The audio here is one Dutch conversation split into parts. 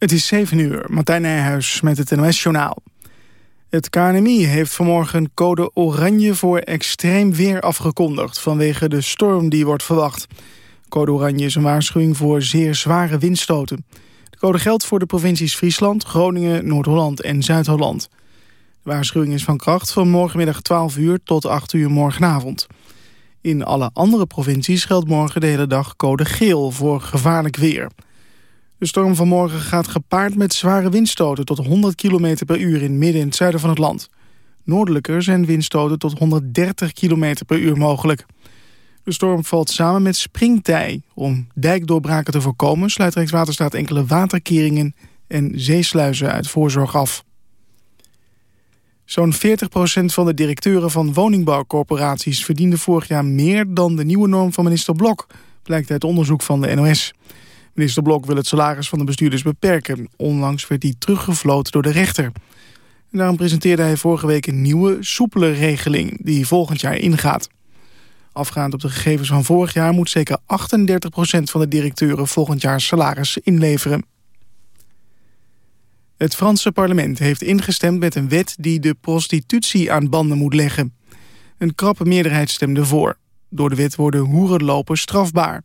Het is 7 uur, Martijn Nijhuis met het NOS-journaal. Het KNMI heeft vanmorgen code oranje voor extreem weer afgekondigd... vanwege de storm die wordt verwacht. Code oranje is een waarschuwing voor zeer zware windstoten. De code geldt voor de provincies Friesland, Groningen, Noord-Holland en Zuid-Holland. De waarschuwing is van kracht van morgenmiddag 12 uur tot 8 uur morgenavond. In alle andere provincies geldt morgen de hele dag code geel voor gevaarlijk weer... De storm van morgen gaat gepaard met zware windstoten tot 100 km per uur in midden en het zuiden van het land. Noordelijker zijn windstoten tot 130 km per uur mogelijk. De storm valt samen met springtij. Om dijkdoorbraken te voorkomen sluit Rijkswaterstaat enkele waterkeringen en zeesluizen uit voorzorg af. Zo'n 40% van de directeuren van woningbouwcorporaties verdiende vorig jaar meer dan de nieuwe norm van minister Blok, blijkt uit onderzoek van de NOS. Minister Blok wil het salaris van de bestuurders beperken. Onlangs werd die teruggefloten door de rechter. En daarom presenteerde hij vorige week een nieuwe, soepele regeling... die volgend jaar ingaat. Afgaand op de gegevens van vorig jaar... moet zeker 38% van de directeuren volgend jaar salaris inleveren. Het Franse parlement heeft ingestemd met een wet... die de prostitutie aan banden moet leggen. Een krappe meerderheid stemde voor. Door de wet worden hoerenlopers strafbaar...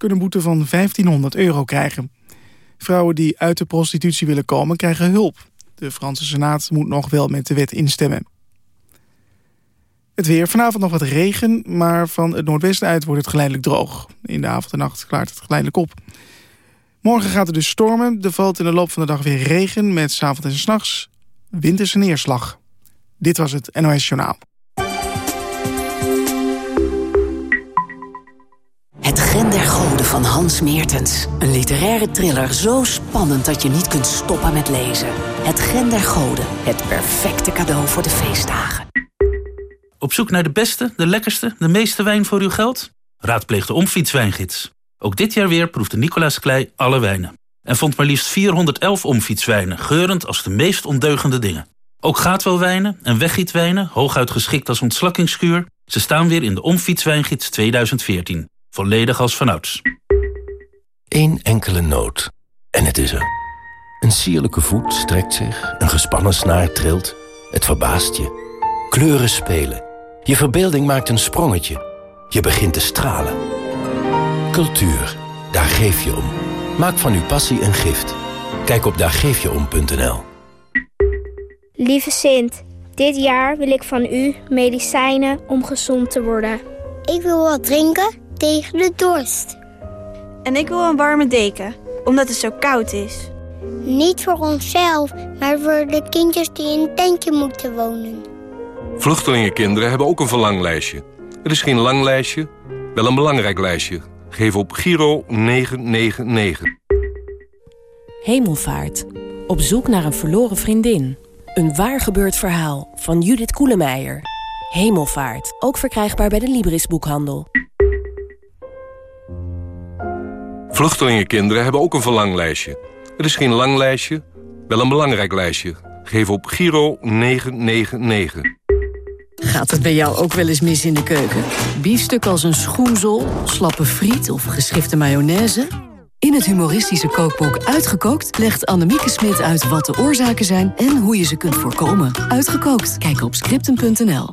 Kunnen boete van 1500 euro krijgen. Vrouwen die uit de prostitutie willen komen krijgen hulp. De Franse Senaat moet nog wel met de wet instemmen. Het weer. Vanavond nog wat regen, maar van het noordwesten uit wordt het geleidelijk droog. In de avond en nacht klaart het geleidelijk op. Morgen gaat het dus stormen. Er valt in de loop van de dag weer regen met s'avonds en s'nachts winterse neerslag. Dit was het NOS Journaal. Van Hans Meertens. Een literaire thriller zo spannend dat je niet kunt stoppen met lezen. Het Gen der Goden. Het perfecte cadeau voor de feestdagen. Op zoek naar de beste, de lekkerste, de meeste wijn voor uw geld? Raadpleeg de Omfietswijngids. Ook dit jaar weer proefde Nicolaas Klei alle wijnen. En vond maar liefst 411 omfietswijnen, geurend als de meest ondeugende dingen. Ook gaatwelwijnen en weggietwijnen, hooguit geschikt als ontslakkingskuur... ze staan weer in de Omfietswijngids 2014. Volledig als vanouds. Eén enkele noot. En het is er. Een sierlijke voet strekt zich, een gespannen snaar trilt. Het verbaast je. Kleuren spelen. Je verbeelding maakt een sprongetje. Je begint te stralen. Cultuur, daar geef je om. Maak van uw passie een gift. Kijk op daargeefjeom.nl Lieve Sint, dit jaar wil ik van u medicijnen om gezond te worden. Ik wil wat drinken tegen de dorst. En ik wil een warme deken, omdat het zo koud is. Niet voor onszelf, maar voor de kindjes die in een tentje moeten wonen. Vluchtelingenkinderen hebben ook een verlanglijstje. Het is geen lang lijstje, wel een belangrijk lijstje. Geef op Giro 999. Hemelvaart. Op zoek naar een verloren vriendin. Een waar gebeurd verhaal van Judith Koelemeijer. Hemelvaart. Ook verkrijgbaar bij de Libris boekhandel. Vluchtelingenkinderen hebben ook een verlanglijstje. Het is geen lang lijstje, wel een belangrijk lijstje. Geef op Giro 999. Gaat het bij jou ook wel eens mis in de keuken? Biefstuk als een schoenzel, slappe friet of geschifte mayonaise? In het humoristische kookboek Uitgekookt legt Annemieke Smit uit wat de oorzaken zijn en hoe je ze kunt voorkomen. Uitgekookt, kijk op scripten.nl.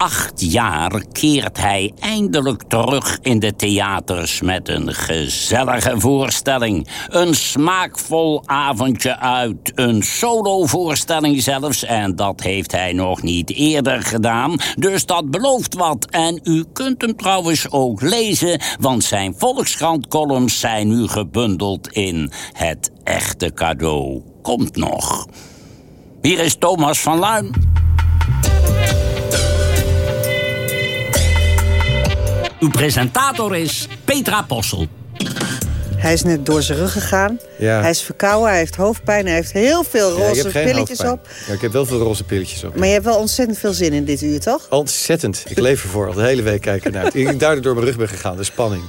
acht jaar keert hij eindelijk terug in de theaters... met een gezellige voorstelling. Een smaakvol avondje uit. Een solovoorstelling zelfs. En dat heeft hij nog niet eerder gedaan. Dus dat belooft wat. En u kunt hem trouwens ook lezen... want zijn Volkskrant-columns zijn nu gebundeld in... Het echte cadeau komt nog. Hier is Thomas van Luin. Uw presentator is Petra Possel. Hij is net door zijn rug gegaan. Ja. Hij is verkouden, hij heeft hoofdpijn. Hij heeft heel veel roze pilletjes hoofdpijn. op. Ja, ik heb wel veel roze pilletjes op. Maar je hebt wel ontzettend veel zin in dit uur, toch? Ontzettend. Ik leef ervoor. Al de hele week kijken naar. uit. Ik daardoor door mijn rug ben gegaan. De spanning.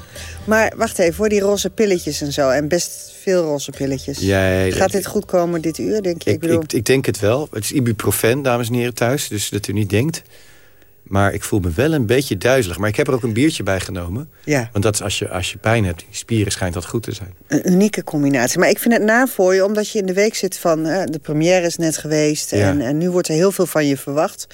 Maar wacht even, voor die roze pilletjes en zo. En best veel roze pilletjes. Ja, ja, Gaat dit goed komen dit uur, denk je? Ik, Ik, bedoel, ik, ik denk het wel. Het is ibuprofen, dames en heren, thuis. Dus dat u niet denkt. Maar ik voel me wel een beetje duizelig. Maar ik heb er ook een biertje bij genomen. Ja. Want dat is als je, als je pijn hebt, die spieren schijnt dat goed te zijn. een unieke combinatie. Maar ik vind het na voor je, omdat je in de week zit van... eh, de première is net geweest Ja. en, en nu wordt er heel veel van je verwacht.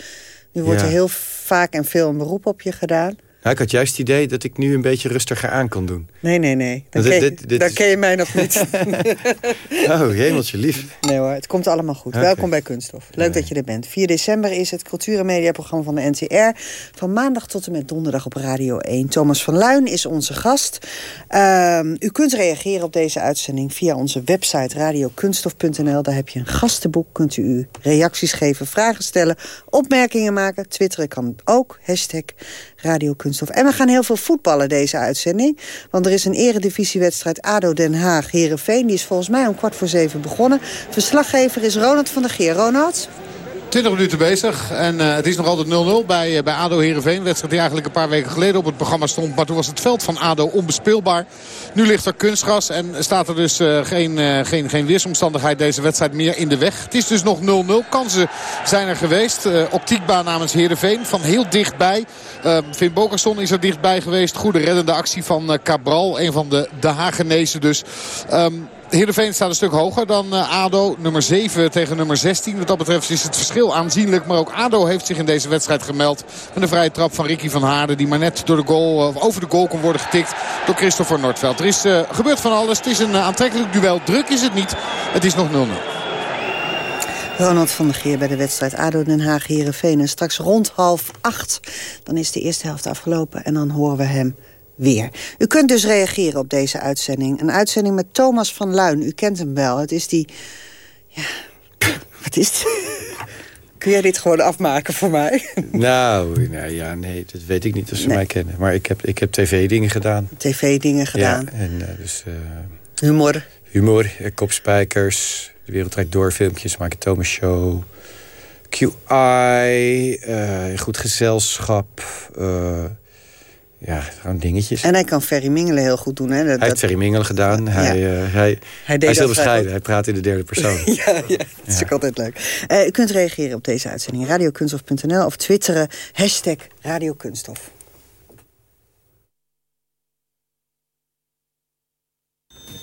Nu wordt Ja. er heel vaak en veel een beroep op je gedaan. Nou, ik had juist het idee dat ik nu een beetje rustiger aan kan doen. Nee, nee, nee. Dan, Dit- ken, dit- dit dan is- ken je mij nog niet. Oh, hemeltje lief. Nee hoor, het komt allemaal goed. Welkom bij Kunststof. Leuk dat je er bent. 4 december is het cultuur- en mediaprogramma van de NTR. Van maandag tot en met donderdag op Radio 1. Thomas van Luin is onze gast. Ehm, u kunt reageren op deze uitzending via onze website radiokunststof.nl. Daar heb je een gastenboek. Kunt u reacties geven, vragen stellen, opmerkingen maken. Twitteren kan ook. Hashtag Radio Kunststof. En we gaan heel veel voetballen deze uitzending. Want er is een eredivisiewedstrijd ADO Den Haag Herenveen. Die is volgens mij om kwart voor zeven begonnen. Verslaggever is Ronald van der Geer. Ronald? 20 minuten bezig en eh, het is nog altijd 0-0 bij, eh, bij ADO Heerenveen. Wedstrijd die eigenlijk een paar weken geleden op het programma stond. Maar toen was het veld van ADO onbespeelbaar. Nu ligt er kunstgras en staat er dus eh, geen, geen, geen weersomstandigheid deze wedstrijd meer in de weg. Het is dus nog 0-0. Kansen zijn er geweest. Optiekbaan namens Heerenveen van heel dichtbij. Uh, Vin Bokerson is er dichtbij geweest. Goede reddende actie van Cabral. Een van de, de Hagenezen dus. Ehm, Heerenveen staat een stuk hoger dan uh, ADO. Nummer 7 tegen nummer 16. Wat dat betreft is het verschil aanzienlijk. Maar ook ADO heeft zich in deze wedstrijd gemeld. Met een vrije trap van Ricky van Haarden. Die maar net door de goal, uh, over de goal kon worden getikt door Christopher Noordveld. Er is uh, gebeurd van alles. Het is een aantrekkelijk duel. Druk is het niet. Het is nog 0-0. Ronald van der Geer bij de wedstrijd ADO Den Haag Heerenveen. En straks rond half acht. Dan is de eerste helft afgelopen. En dan horen we hem weer. U kunt dus reageren op deze uitzending. Een uitzending met Thomas van Luin. U kent hem wel. Het is die... Ja, wat is het? Kun jij dit gewoon afmaken voor mij? Nou, nou ja, nee, dat weet ik niet of ze nee. mij kennen. Maar ik heb, ik heb tv-dingen gedaan. TV-dingen gedaan. Ja, en uh, dus... Uh, humor. Humor, uh, kopspijkers, de wereldrijd door filmpjes, maak Thomas Show... QI, goed gezelschap... Ja, gewoon dingetjes. En hij kan Ferry Mingelen heel goed doen. Hè? Dat, hij heeft Ferry Mingelen gedaan. Ja. Hij, uh, hij, hij, hij is heel bescheiden. Hij praat in de derde persoon. ja, ja, dat is ja. ook altijd leuk. Uh, u kunt reageren op deze uitzending. Radiokunststof.nl of twitteren. Hashtag Radiokunststof.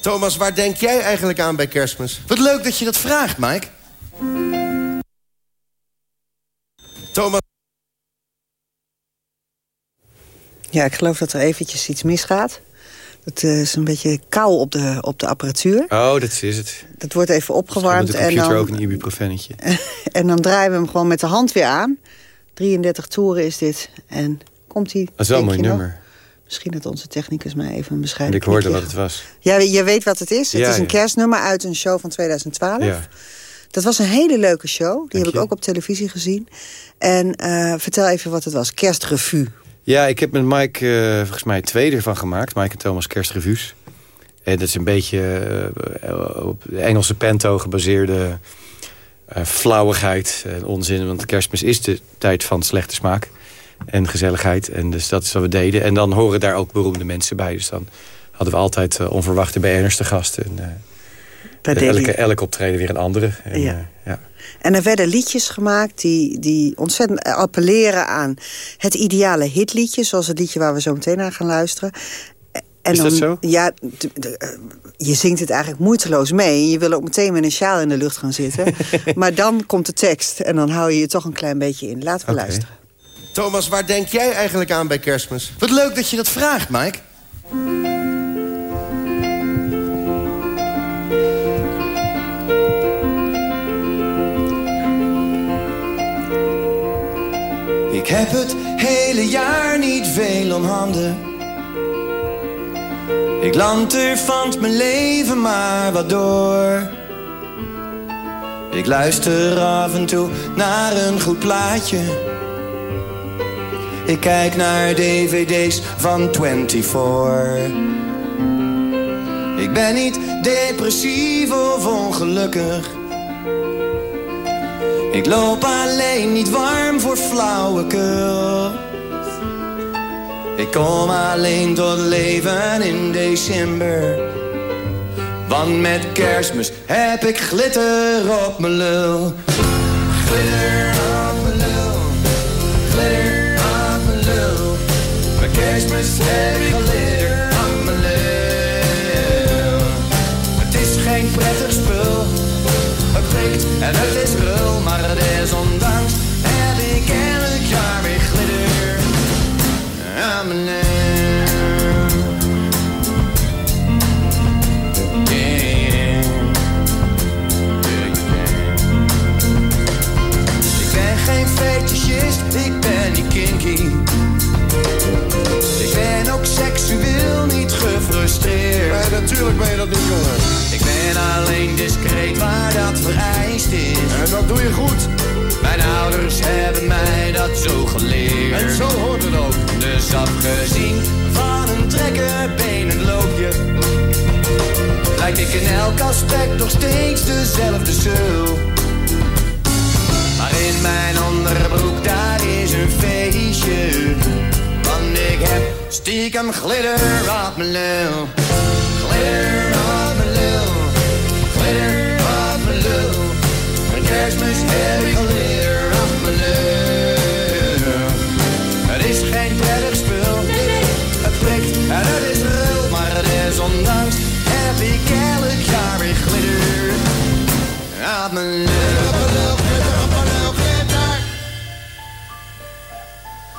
Thomas, waar denk jij eigenlijk aan bij kerstmis? Wat leuk dat je dat vraagt, Mike. Thomas... Ja, ik geloof dat er eventjes iets misgaat. Het is een beetje kou op de, op de apparatuur. Oh, dat is het. Dat wordt even opgewarmd. Dus en dan, ook een ibuprofennetje. en dan draaien we hem gewoon met de hand weer aan. 33 toeren is dit. En komt hij... Dat is wel een mooi nummer. Nog? Misschien dat onze technicus mij even een bescheiden Ik hoorde wat het was. Ja, je weet wat het is. Het ja, is een ja. kerstnummer uit een show van 2012. Ja. Dat was een hele leuke show. Die Dank heb je. ik ook op televisie gezien. En uh, vertel even wat het was. Kerstrevue. Ja, ik heb met Mike uh, volgens mij twee ervan gemaakt. Mike en Thomas Kerstrevues. En dat is een beetje uh, op de Engelse panto gebaseerde uh, flauwigheid en onzin. Want kerstmis is de tijd van slechte smaak en gezelligheid. En dus dat is wat we deden. En dan horen daar ook beroemde mensen bij. Dus dan hadden we altijd onverwachte BN'ers te gast. En, elke, elke optreden weer een andere. En, ja. ja. En er werden liedjes gemaakt die, die ontzettend appelleren aan het ideale hitliedje. Zoals het liedje waar we zo meteen naar gaan luisteren. En is dan, dat zo? Ja, de, de, je zingt het eigenlijk moeiteloos mee. En je wil ook meteen met een sjaal in de lucht gaan zitten. maar dan komt de tekst en dan hou je je toch een klein beetje in. Laten we okay. luisteren. Thomas, waar denk jij eigenlijk aan bij kerstmis? Wat leuk dat je dat vraagt, Mike. Ik heb het hele jaar niet veel om handen. Ik land er van mijn leven maar wat door. Ik luister af en toe naar een goed plaatje. Ik kijk naar dvd's van 24. Ik ben niet depressief of ongelukkig. Ik loop alleen niet warm voor flauwekul. Ik kom alleen tot leven in december. Want met kerstmis heb ik glitter op mijn lul. Glitter op mijn lul. Glitter op mijn lul. Met kerstmis heb ik glitter en het is rul. Maar desondanks heb ik elk jaar weer glitter aan mijn. Ik ben geen fetischist, ik ben niet kinky. Seksueel niet gefrustreerd. Nee, natuurlijk ben je dat niet, jongen. Ik ben alleen discreet waar dat vereist is. En dat doe je goed. Mijn ouders hebben mij dat zo geleerd. En zo hoort het ook. Dus afgezien van een trekkerbeen en loopje... lijkt ik in elk aspect nog steeds dezelfde zul. Maar in mijn onderbroek, daar is een feestje. Want ik heb stiekem glitter op mijn lul. Glitter op mijn lul. Glitter op mijn lul. Een kerstmis heb ik glitter op mijn lul. Het is geen prettig spul. Het prikt en het is rul. Maar desondanks heb ik elk jaar weer glitter op mijn lul.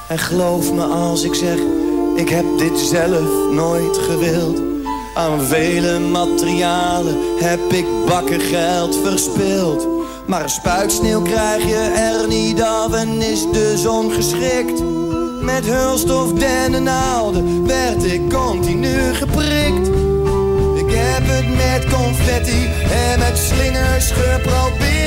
En geloof me als ik zeg, ik heb dit zelf nooit gewild. Aan vele materialen heb ik bakken geld verspild. Maar een spuitsneeuw krijg je er niet af en is de zon geschikt. Met hulstof dennennaalden werd ik continu geprikt. Ik heb het met confetti en met slingers geprobeerd.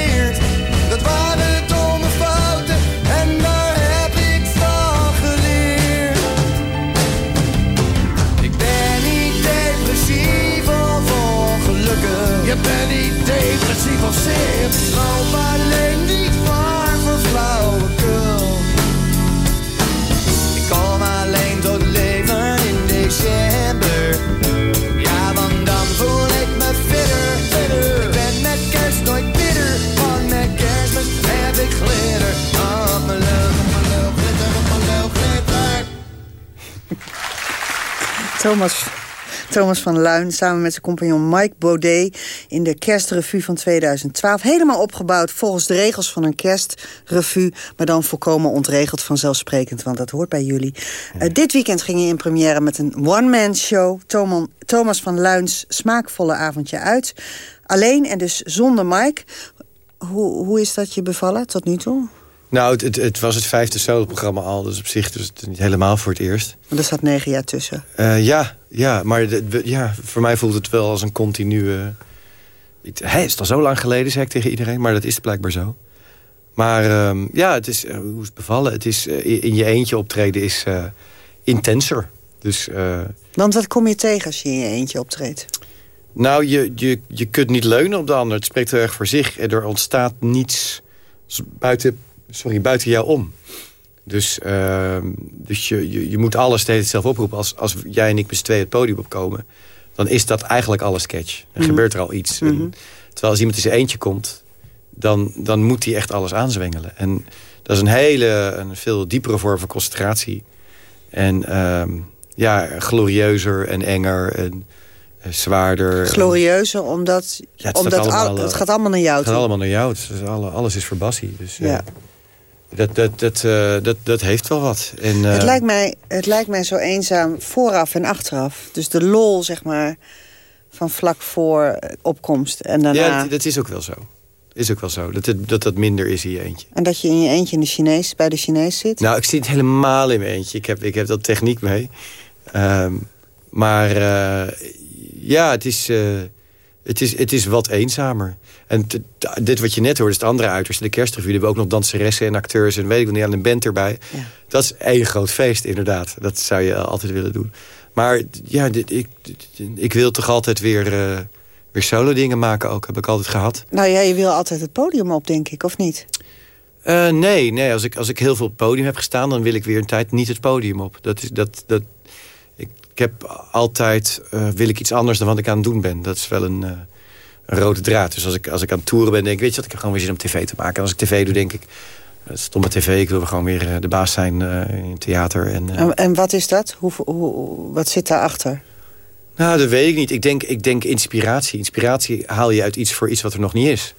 Je bent niet depressief of zeer. Loop alleen niet waar voor flauwekul. Ik kom alleen tot leven in december. Ja, want dan voel ik me fitter. Ik ben met kerst nooit bitter. Want met kerstmis heb ik glitter op mijn glitter. Thomas, Thomas van Luin samen met zijn compagnon Mike Baudet... in de kerstrevue van 2012. Helemaal opgebouwd volgens de regels van een kerstrevue... maar dan volkomen ontregeld vanzelfsprekend, want dat hoort bij jullie. Eh, dit weekend ging je in première met een one-man show. Thomas, van Luins smaakvolle avondje uit. Alleen en dus zonder Mike. Hoe, hoe is dat je bevallen tot nu toe? Nou, het, het, het was het vijfde solo-programma al. Dus op zich dus het niet helemaal voor het eerst. Want er zat negen jaar tussen. Eh, ja, ja, maar de- ja, voor mij voelt het wel als een continue... Hé, is al zo lang geleden, zei ik tegen iedereen. Maar dat is blijkbaar zo. Maar ehm, ja, het is, eh, hoe is het bevallen? Het is, eh, in je eentje optreden is eh, intenser. Dus... Want wat kom je tegen als je in je eentje optreedt? Nou, je, je, je kunt niet leunen op de ander. Het spreekt heel erg voor zich. En er ontstaat niets buiten, sorry, buiten jou om. Dus, ehm, dus je, je, je moet alles steeds zelf oproepen. Als, als jij en ik met z'n tweeën het podium opkomen... dan is dat eigenlijk alle sketch. Dan Mhm. gebeurt er al iets. En terwijl als iemand in zijn eentje komt... Dan, dan moet hij echt alles aanzwengelen. En dat is een hele, een veel diepere vorm van concentratie. En ehm, ja, glorieuzer en enger en eh, zwaarder. Glorieuzer, omdat, Ja, het, omdat al- het eh, gaat allemaal naar jou Het gaat toe. allemaal naar jou. Het is alle, alles is voor Bassie. Dus, Ja. ja. Dat, dat, dat, eh, dat, dat heeft wel wat. En, eh, Het, lijkt mij, het lijkt mij zo eenzaam vooraf en achteraf. Dus de lol, zeg maar, van vlak voor eh, opkomst en daarna. Ja, dat, dat is ook wel zo. Is ook wel zo. Dat het, dat dat minder is in je eentje. En dat je in je eentje in de Chinees, bij de Chinees zit. Nou, ik zit helemaal in mijn eentje. Ik heb, ik heb dat techniek mee. Ehm, maar eh, ja, het is, eh, het, is, het is wat eenzamer. En dit wat je net hoorde, is het andere uiterste. De kerstrevue. Hebben we ook nog danseressen en acteurs en weet ik niet aan een band erbij. Dat is één groot feest, inderdaad. Dat zou je altijd willen doen. Maar ja, dit, ik, ik wil toch altijd weer, uh, weer solo dingen maken ook. Heb ik altijd gehad. Nou ja, je wil altijd het podium op, denk ik, of niet? Uh, nee, nee als, ik, als ik heel veel op het podium heb gestaan... dan wil ik weer een tijd niet het podium op. Dat is, dat, dat, ik, ik heb altijd... Uh, wil ik iets anders dan wat ik aan het doen ben. Dat is wel een, uh, een rode draad. Dus als ik, als ik aan het toeren ben, denk ik... weet je wat, ik heb gewoon weer zin om tv te maken. En als ik tv doe, denk ik... Stomme tv, ik wil gewoon weer de baas zijn in het theater. En, en, en, wat is dat? Hoe, hoe, wat zit daarachter? Nou, dat weet ik niet. Ik denk, ik denk inspiratie. Inspiratie haal je uit iets voor iets wat er nog niet is.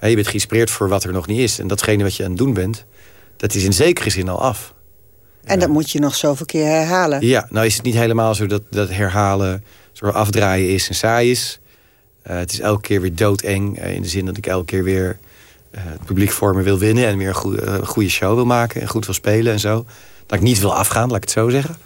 Je bent geïnspireerd voor wat er nog niet is. En datgene wat je aan het doen bent, dat is in zekere zin al af. En dat moet je nog zoveel keer herhalen. Ja, nou is het niet helemaal zo dat, dat herhalen, soort afdraaien is en saai is. Uh, het is elke keer weer doodeng. Uh, in de zin dat ik elke keer weer uh, het publiek voor me wil winnen. En weer een goede, goede show wil maken. En goed wil spelen en zo. Dat ik niet wil afgaan, laat ik het zo zeggen.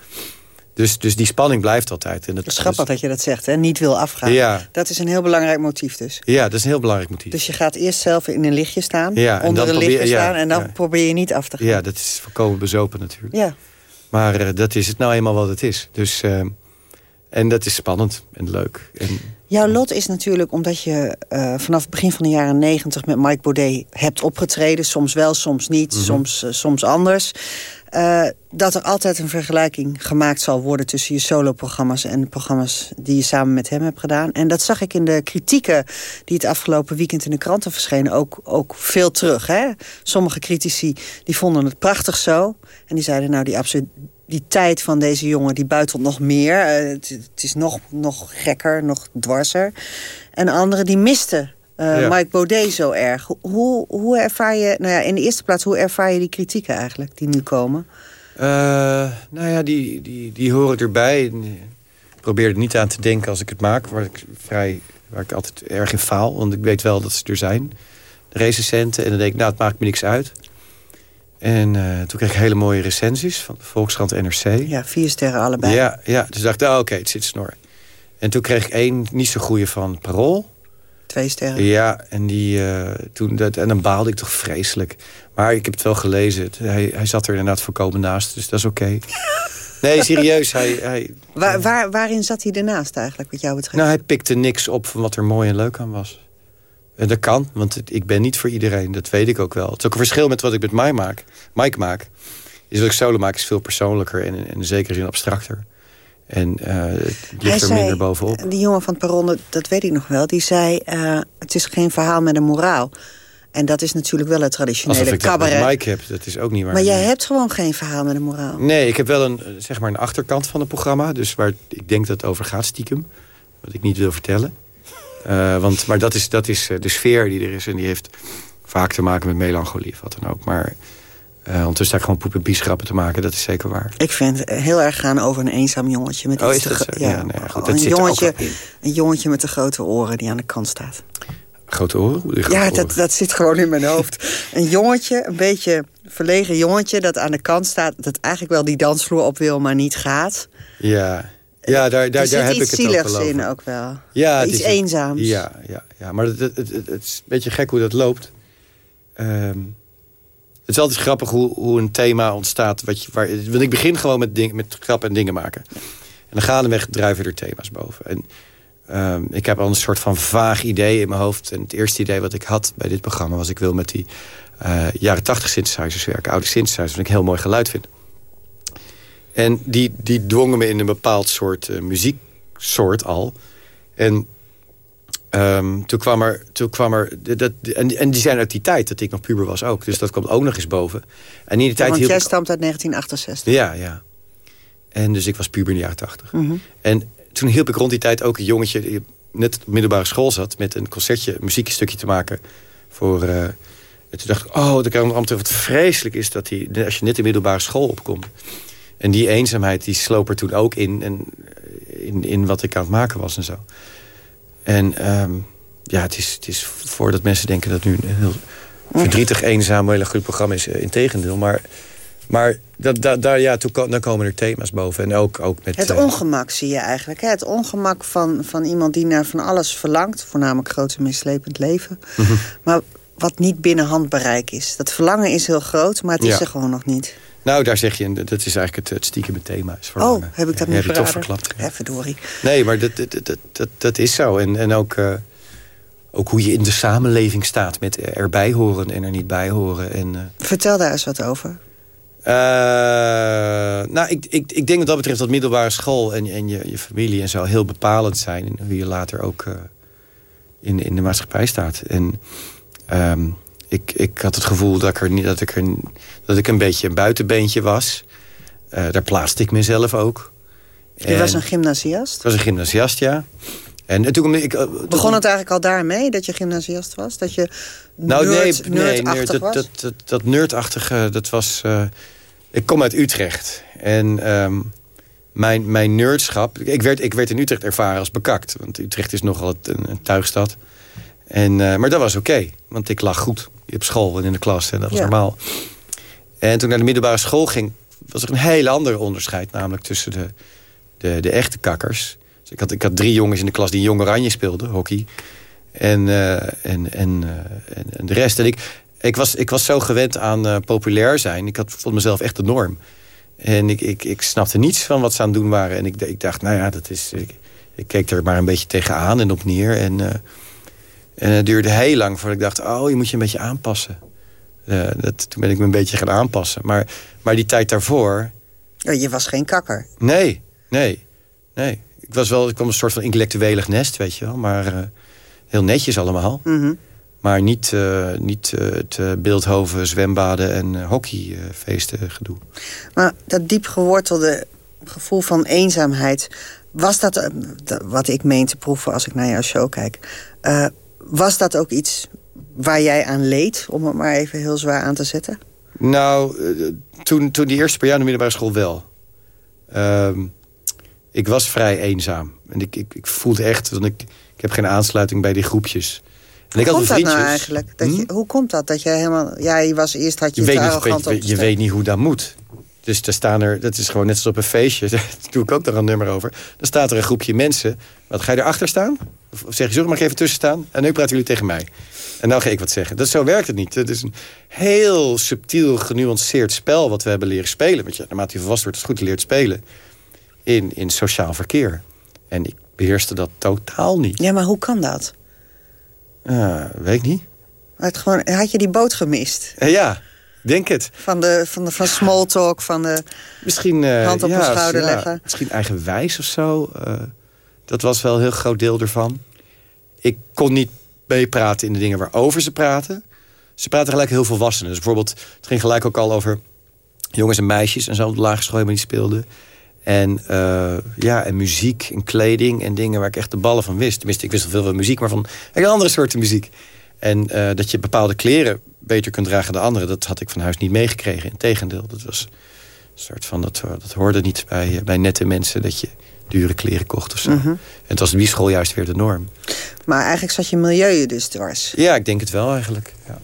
Dus, dus die spanning blijft altijd. En dat, is grappig dat je dat zegt, hè? niet wil afgaan. Ja. Dat is een heel belangrijk motief dus. Ja, dat is een heel belangrijk motief. Dus je gaat eerst zelf in een lichtje staan, ja, onder een lichtje ja, staan... en dan probeer je niet af te gaan. Ja, dat is voorkomen bezopen natuurlijk. Ja. Maar uh, dat is het nou eenmaal wat het is. Dus, uh, en dat is spannend en leuk. En, Jouw lot is natuurlijk omdat je uh, vanaf het begin van de jaren negentig... met Mike Baudet hebt opgetreden. Soms wel, soms niet, mm -hmm. soms, soms anders. Uh, dat er altijd een vergelijking gemaakt zal worden... tussen je soloprogramma's en de programma's die je samen met hem hebt gedaan. En dat zag ik in de kritieken die het afgelopen weekend in de kranten verschenen... ook, ook veel terug. Hè? Sommige critici die vonden het prachtig zo. En die zeiden, nou, die absurditeit van deze jongen... die buitelt nog meer. Uh, het, het, is nog, nog gekker, nog dwarser. En anderen die misten uh, ja. Mike Baudet zo erg. Hoe, hoe ervaar je, nou ja, in de eerste plaats, hoe ervaar je die kritieken eigenlijk die nu komen? Uh, nou ja, die, die, die horen erbij. Ik probeer er niet aan te denken als ik het maak, waar ik, vrij, waar ik altijd erg in faal. Want ik weet wel dat ze er zijn, de recensenten. En dan denk ik, nou, het maakt me niks uit. En uh, toen kreeg ik hele mooie recensies van de Volkskrant NRC. Ja, vier sterren allebei. Ja, ja dus dacht ik, oh, oké, okay, het zit snor. En toen kreeg ik één niet zo goede van Parool. Twee sterren. Ja, en, die, uh, toen dat, en dan baalde ik toch vreselijk. Maar ik heb het wel gelezen. Hij, hij zat er inderdaad voorkomen naast, dus dat is oké. Okay. nee, serieus. Hij, hij, waar, waar, waarin zat hij ernaast eigenlijk, wat jou betreft? Nou, hij pikte niks op van wat er mooi en leuk aan was. En dat kan, want ik ben niet voor iedereen. Dat weet ik ook wel. Het is ook een verschil met wat ik met Mike maak. Mike maak. Is wat ik solo maak is veel persoonlijker en in zekere zin abstracter. En uh, het ligt er zei, minder bovenop. Die jongen van het Perron, dat weet ik nog wel. Die zei, uh, het is geen verhaal met een moraal. En dat is natuurlijk wel het traditionele Alsof ik cabaret. dat Mike heb, dat is ook niet waar. Maar jij hebt gewoon geen verhaal met een moraal. Nee, ik heb wel een, zeg maar een achterkant van het programma. Dus waar ik denk dat het over gaat stiekem. Wat ik niet wil vertellen. Uh, want, maar dat is, dat is de sfeer die er is. En die heeft vaak te maken met melancholie of wat dan ook. Maar... Uh, ondertussen sta ik gewoon poep en biesgrappen te maken, dat is zeker waar. Ik vind het heel erg gaan over een eenzaam jongetje. Met oh, is dat? Ja, ja nee, goed, dat een, jongetje, een jongetje met de grote oren die aan de kant staat. Grote oren? Grote ja, oren? Dat, dat zit gewoon in mijn hoofd. Een jongetje, een beetje verlegen jongetje dat aan de kant staat... dat eigenlijk wel die dansvloer op wil, maar niet gaat. Ja, ja daar, daar, daar heb ik het ook wel in ook wel. Ja, iets is, eenzaams. Ja, ja, ja maar het, het, het, het, is een beetje gek hoe dat loopt. Um, het is altijd grappig hoe, hoe een thema ontstaat. Wat je, waar, want ik begin gewoon met, ding, met grappen en dingen maken. En dan gaandeweg drijven er thema's boven. En um, ik heb al een soort van vaag idee in mijn hoofd. En het eerste idee wat ik had bij dit programma... was ik wil met die uh, jaren tachtig synthesizers werken. Oude synthesizers, wat ik heel mooi geluid vind. En die, die dwongen me in een bepaald soort uh, muzieksoort al. En Um, toen kwam er... Toen kwam er dat, en, en die zijn uit die tijd, dat ik nog puber was ook. Dus dat komt ook nog eens boven. En in die tijd ja, want jij stamt uit 1968. Ja, ja. En dus ik was puber in de jaren tachtig. Mhm. En toen hielp ik rond die tijd ook een jongetje... die net op middelbare school zat... met een concertje, een muziekstukje te maken. Voor, uh, en toen dacht ik, oh, dat kan wat vreselijk is... dat die, als je net de middelbare school opkomt. En die eenzaamheid, die sloop er toen ook in... En, in, in wat ik aan het maken was en zo. En um, ja, het is, het is voordat mensen denken dat nu een heel verdrietig, eenzaam, hele goed programma is. Uh, Integendeel, maar, maar dat, dat, daar, ja, toen, dan komen er thema's boven. En ook, ook met... Het uh, ongemak zie je eigenlijk. Hè? Het ongemak van, van iemand die naar van alles verlangt. Voornamelijk groot en meeslepend leven. Mhm. Maar wat niet binnen handbereik is. Dat verlangen is heel groot, maar het is er gewoon nog niet. Nou, daar zeg je, dat is eigenlijk het, het stiekeme thema. Is oh, heb ik dat niet heb je toch verklapt. Ja, verdorie. Nee, maar dat, dat, dat, dat, dat is zo. En, en ook, eh, ook hoe je in de samenleving staat met erbij horen en er niet bij horen. En, eh, Vertel daar eens wat over. eh, nou, ik, ik, ik denk wat dat betreft dat middelbare school en, en je, je familie en zo heel bepalend zijn. in hoe je later ook eh, in, in de maatschappij staat. En ehm, ik, ik had het gevoel dat ik, er niet, dat, ik er, dat ik een beetje een buitenbeentje was. Eh, daar plaatste ik mezelf ook. Je En- was een gymnasiast. ik was een gymnasiast, ja. En, en toen ik, eh, Begon het eigenlijk al daarmee dat je gymnasiast was? Dat je nou, nerd, nee, nee, dat, was? dat, dat, dat nerdachtige, dat was... eh, ik kom uit Utrecht. En ehm, mijn, mijn nerdschap... Ik werd, ik werd in Utrecht ervaren als bekakt. Want Utrecht is nogal een, een tuigstad. En, eh, maar dat was oké. want ik lag goed op school en in de klas. En dat was Ja. normaal. En toen ik naar de middelbare school ging... was er een heel ander onderscheid. Namelijk tussen de, de, de echte kakkers. Dus ik, had, ik had drie jongens in de klas die Jong Oranje speelden, hockey. En, eh, en, en, eh, en, en de rest. En ik, ik, was, ik was zo gewend aan populair zijn. Ik had, vond mezelf echt de norm. En ik, ik, ik snapte niets van wat ze aan het doen waren. En ik, ik dacht, nou ja, dat is... Ik, ik keek er maar een beetje tegenaan en op neer. En, en het duurde heel lang voordat ik dacht... oh, je moet je een beetje aanpassen. Eh, dat, toen ben ik me een beetje gaan aanpassen. Maar, maar die tijd daarvoor... Oh, je was geen kakker. Nee, nee, nee. Ik, was wel, ik kwam een soort van intellectuelig nest, weet je wel. Maar eh, heel netjes allemaal. Mhm. Maar niet, eh, niet het Beeldhoven, zwembaden en hockeyfeesten gedoe. Maar dat diep gewortelde gevoel van eenzaamheid... was dat, dat- wat ik meen te proeven als ik naar jouw show kijk... was dat ook iets waar jij aan leed, om het maar even heel zwaar aan te zetten? Nou, eh, toen, toen die eerste per jaar in de middelbare school wel. Ehm, ik was vrij eenzaam. En ik, ik, ik voelde echt, dat ik, ik heb geen aansluiting bij die groepjes. En ik Hoe had komt wel dat nou eigenlijk? Dat je, hoe komt dat? Dat je helemaal... Ja, je was eerst had je, je weet, niet, arrogant je, opgesteld. weet niet hoe dat moet. Dus er staan er, dat is gewoon net als op een feestje. Daar doe ik ook nog een nummer over. Dan staat er een groepje mensen. Wat ga je erachter staan? Of zeg je, we maar even tussen staan? En nu praten jullie tegen mij. En nou ga ik wat zeggen. Dat, zo werkt het niet. Het is een heel subtiel, genuanceerd spel... wat we hebben leren spelen. Want je, naarmate je volwassen wordt, is het goed leert spelen. In, in sociaal verkeer. En ik beheerste dat totaal niet. Ja, maar hoe kan dat? Ah, weet ik niet. Het gewoon, had je die boot gemist? Eh, ja, denk het. Van, de, van, de, van small talk, van de Misschien, eh, hand op ja, de schouder ja, leggen. Misschien eigenwijs of zo. eh, dat was wel een heel groot deel ervan. Ik kon niet meepraten in de dingen waarover ze praten. Ze praten gelijk heel volwassenen. Dus bijvoorbeeld, het ging gelijk ook al over jongens en meisjes... en zo op de lagere school helemaal niet speelden. En, eh, ja, en muziek en kleding en dingen waar ik echt de ballen van wist. Tenminste, ik wist al veel van muziek, maar van hele andere soorten muziek. En eh, dat je bepaalde kleren beter kunt dragen dan anderen... dat had ik van huis niet meegekregen. Integendeel, dat was een soort van... dat, dat hoorde niet bij, bij nette mensen dat je dure kleren kocht of zo. Mhm. En het was die school juist weer de norm. Maar eigenlijk zat je milieu je dus dwars. Ja, ik denk het wel eigenlijk. Ja.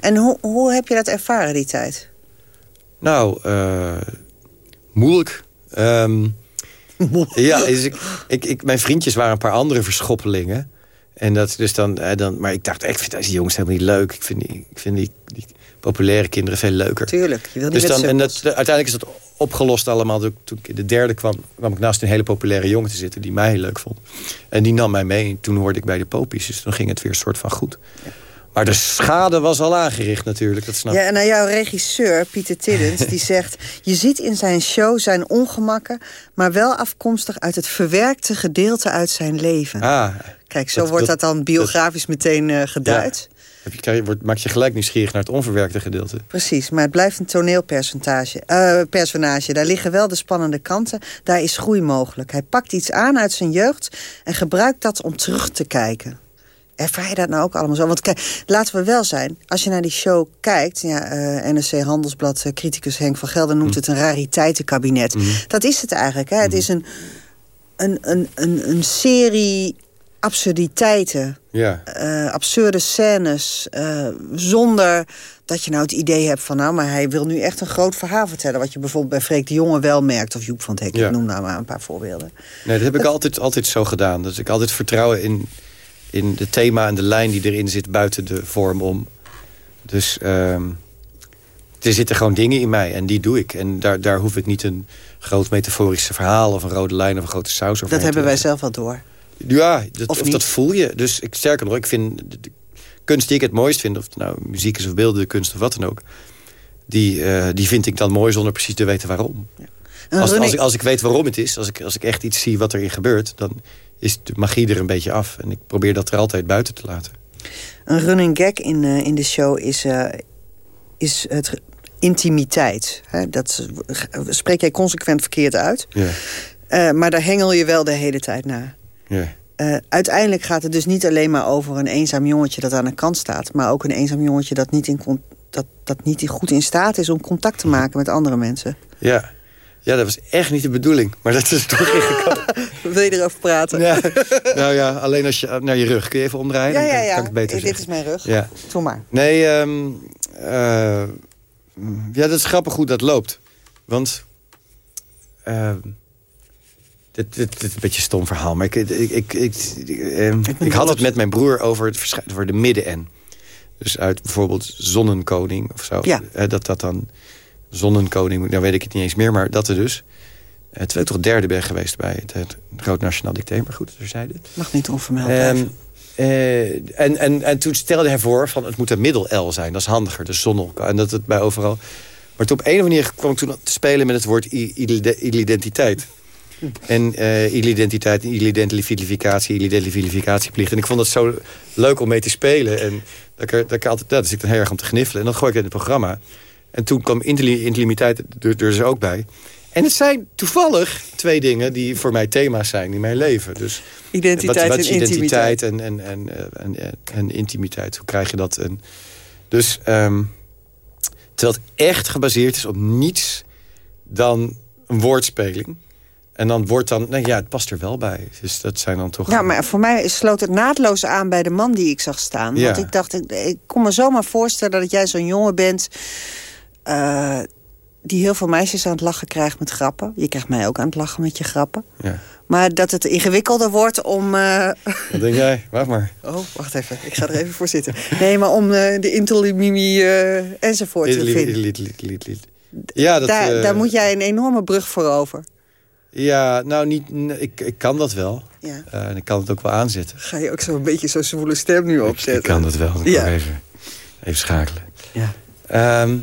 En hoe, hoe heb je dat ervaren, die tijd? Nou, eh, moeilijk. Ja, dus ik, ik, ik, mijn vriendjes waren een paar andere verschoppelingen. En dat dus dan, eh, dan, maar ik dacht, ik vind deze jongens helemaal niet leuk. Ik vind die, ik vind die, die populaire kinderen veel leuker. Tuurlijk, je wil niet Dus dan, en dat, uiteindelijk is dat opgelost allemaal. Toen ik in de derde kwam, kwam ik naast een hele populaire jongen te zitten... die mij heel leuk vond. En die nam mij mee. En toen hoorde ik bij de popies. Dus toen ging het weer een soort van goed. Maar de schade was al aangericht natuurlijk. Dat snap ik. Ja, en naar jouw regisseur, Pieter Tiddens, die zegt... je ziet in zijn show zijn ongemakken... maar wel afkomstig uit het verwerkte gedeelte uit zijn leven. Ah, Kijk, zo dat- wordt dat- dat, dan biografisch meteen eh, geduid. Heb je, krijg je- wordt, maak je gelijk nieuwsgierig naar het onverwerkte gedeelte. Precies, maar het blijft een toneelpersonage. eh, personage. Daar liggen wel de spannende kanten. Daar is groei mogelijk. Hij pakt iets aan uit zijn jeugd... en gebruikt dat om terug te kijken. Ervaar je dat nou ook allemaal zo? Want kijk, laten we wel zijn. Als je naar die show kijkt... Ja, eh NRC Handelsblad, eh, criticus Henk van Gelder... noemt het een rariteitenkabinet. Dat is het eigenlijk. Hè? Het is een, een, een, een, een serie absurditeiten. Ja. eh, absurde scènes. eh, zonder dat je nou het idee hebt van... nou, maar hij wil nu echt een groot verhaal vertellen. Wat je bijvoorbeeld bij Freek de Jonge wel merkt. Of Joep van het Hek, Ja. ik noem nou maar een paar voorbeelden. Nee, dat heb ik altijd, altijd zo gedaan. Dus ik altijd vertrouwen in, in de thema en de lijn die erin zit buiten de vorm om. Dus ehm, er zitten gewoon dingen in mij en die doe ik. En daar, daar hoef ik niet een groot metaforische verhaal... of een rode lijn of een grote saus over Dat hebben wij zelf al door. Ja, dat, Of dat voel je. Dus ik, sterker nog, ik vind de, kunst die ik het mooist vind... of het nou muziek is of beeldende kunst of wat dan ook... die, eh, die vind ik dan mooi zonder precies te weten waarom. Als, als, ik, als ik weet waarom het is, als ik, als ik echt iets zie wat erin gebeurt... dan is de magie er een beetje af. En ik probeer dat er altijd buiten te laten. Een running gag in, eh, in de show is, eh, is het intimiteit. Hè? Dat spreek jij consequent verkeerd uit. Ja, maar daar hengel je wel de hele tijd naar. Ja. Eh, uiteindelijk gaat het dus niet alleen maar over een eenzaam jongetje dat aan de kant staat... maar ook een eenzaam jongetje dat niet, in dat, dat niet goed in staat is om contact te maken met andere mensen. Ja. ja, dat was echt niet de bedoeling. Maar dat is toch ingekomen. Wil je erover praten? Ja. Nou ja, alleen als je naar je rug. Kun je even omdraaien? Ja, Dan ja, kan- ja. Kan ik het beter Eh, Dit is mijn rug. Ja. Doe maar. Nee, ehm, eh, ja, dat is grappig hoe dat loopt. Want... ehm, dit is een beetje een stom verhaal, maar ik, ik, ik, ik, ik had het met mijn broer over, het verschij- over de midden-N. Dus uit bijvoorbeeld Zonnenkoning of zo. Ja. Eh, dat dat dan Zonnenkoning, nou weet ik het niet eens meer, maar dat er dus... eh, terwijl ik toch derde ben geweest bij het, het Groot Nationaal Dicté, maar goed, terzijde. Mag niet onvermeld Ehm, blijven. eh, en, en, en toen stelde hij voor van het moet een middel-L zijn. Dat is handiger, dus zonnel. En dat het bij overal... Maar toen op een of andere manier kwam ik toen te spelen met het woord identiteit. En eh identiteit, identificatie, identificatieplicht. En ik vond het zo leuk om mee te spelen. En dat ik, dat ik altijd, dat is ik dan heel erg om te gniffelen. En dan gooi ik het in het programma. En toen kwam intimiteit er, er dus ook bij. En het zijn toevallig twee dingen die voor mij thema's zijn in mijn leven. Dus Identiteit wat, wat en identiteit intimiteit. en, en, en, eh, en, en, intimiteit. Hoe krijg je dat? En, dus ehm, terwijl het echt gebaseerd is op niets dan een woordspeling. En dan wordt dan, nou ja, het past er wel bij. Dus dat zijn dan toch... Ja, maar voor mij sloot het naadloos aan bij de man die ik zag staan. Ja. Want ik dacht, ik, ik kon me zomaar voorstellen dat jij zo'n jongen bent... eh, die heel veel meisjes aan het lachen krijgt met grappen. Je krijgt mij ook aan het lachen met je grappen. Ja. Maar dat het ingewikkelder wordt om... eh, Wat denk jij? Wacht maar. Oh, wacht even. Ik ga er even voor zitten. Nee, maar om eh, de intolimimie eh, enzovoort te vinden. Ja, dat, daar, daar moet jij een enorme brug voor over. Ja, nou, niet, ik, ik kan dat wel. Ja. Eh, en ik kan het ook wel aanzetten. Ga je ook zo'n beetje zo'n zwoele stem nu opzetten? Ik kan dat wel. Ja. even, even schakelen. Ja. Ehm,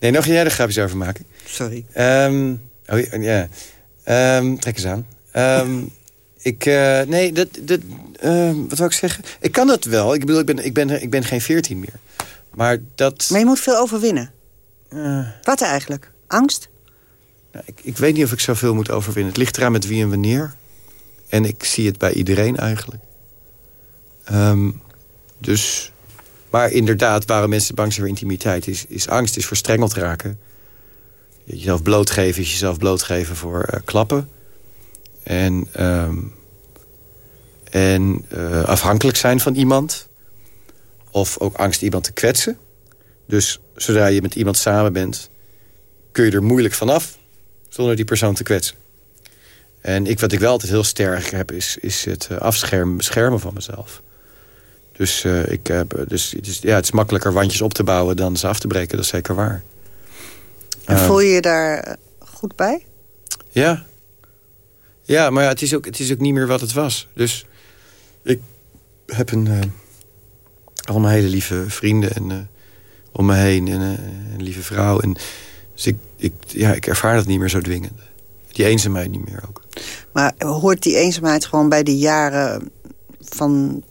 nee, nog ga jij er grapjes over maken? Sorry. Ehm, oh ja. Ehm, trek eens aan. Ehm, ik, eh, nee, dat, dat, ehm, wat wil ik zeggen? Ik kan dat wel. Ik bedoel, ik ben, ik ben, ik ben geen veertien meer. Maar dat... Maar je moet veel overwinnen. Eh, Wat eigenlijk? Angst? Nou, ik, ik weet niet of ik zoveel moet overwinnen. Het ligt eraan met wie en wanneer. En ik zie het bij iedereen eigenlijk. Ehm, dus... Maar inderdaad, waarom mensen bang zijn voor intimiteit... is, is angst, is verstrengeld raken. Jezelf blootgeven is jezelf blootgeven voor eh, klappen. En, ehm, en eh, afhankelijk zijn van iemand. Of ook angst iemand te kwetsen. Dus zodra je met iemand samen bent... kun je er moeilijk vanaf zonder die persoon te kwetsen. En ik, wat ik wel altijd heel sterk heb... is, is het eh, afschermen, beschermen van mezelf. Dus, eh, ik heb, eh, dus het, is, ja, het is makkelijker wandjes op te bouwen... dan ze af te breken, dat is zeker waar. En Ehm, voel je je daar goed bij? Ja. Ja, maar ja, het, is ook, het is ook niet meer wat het was. Dus ik heb een, eh, allemaal hele lieve vrienden en, om me heen. En een lieve vrouw. En, dus ik, ik, ja, ik ervaar dat niet meer zo dwingend. Die eenzaamheid niet meer ook. Maar hoort die eenzaamheid gewoon bij de jaren van,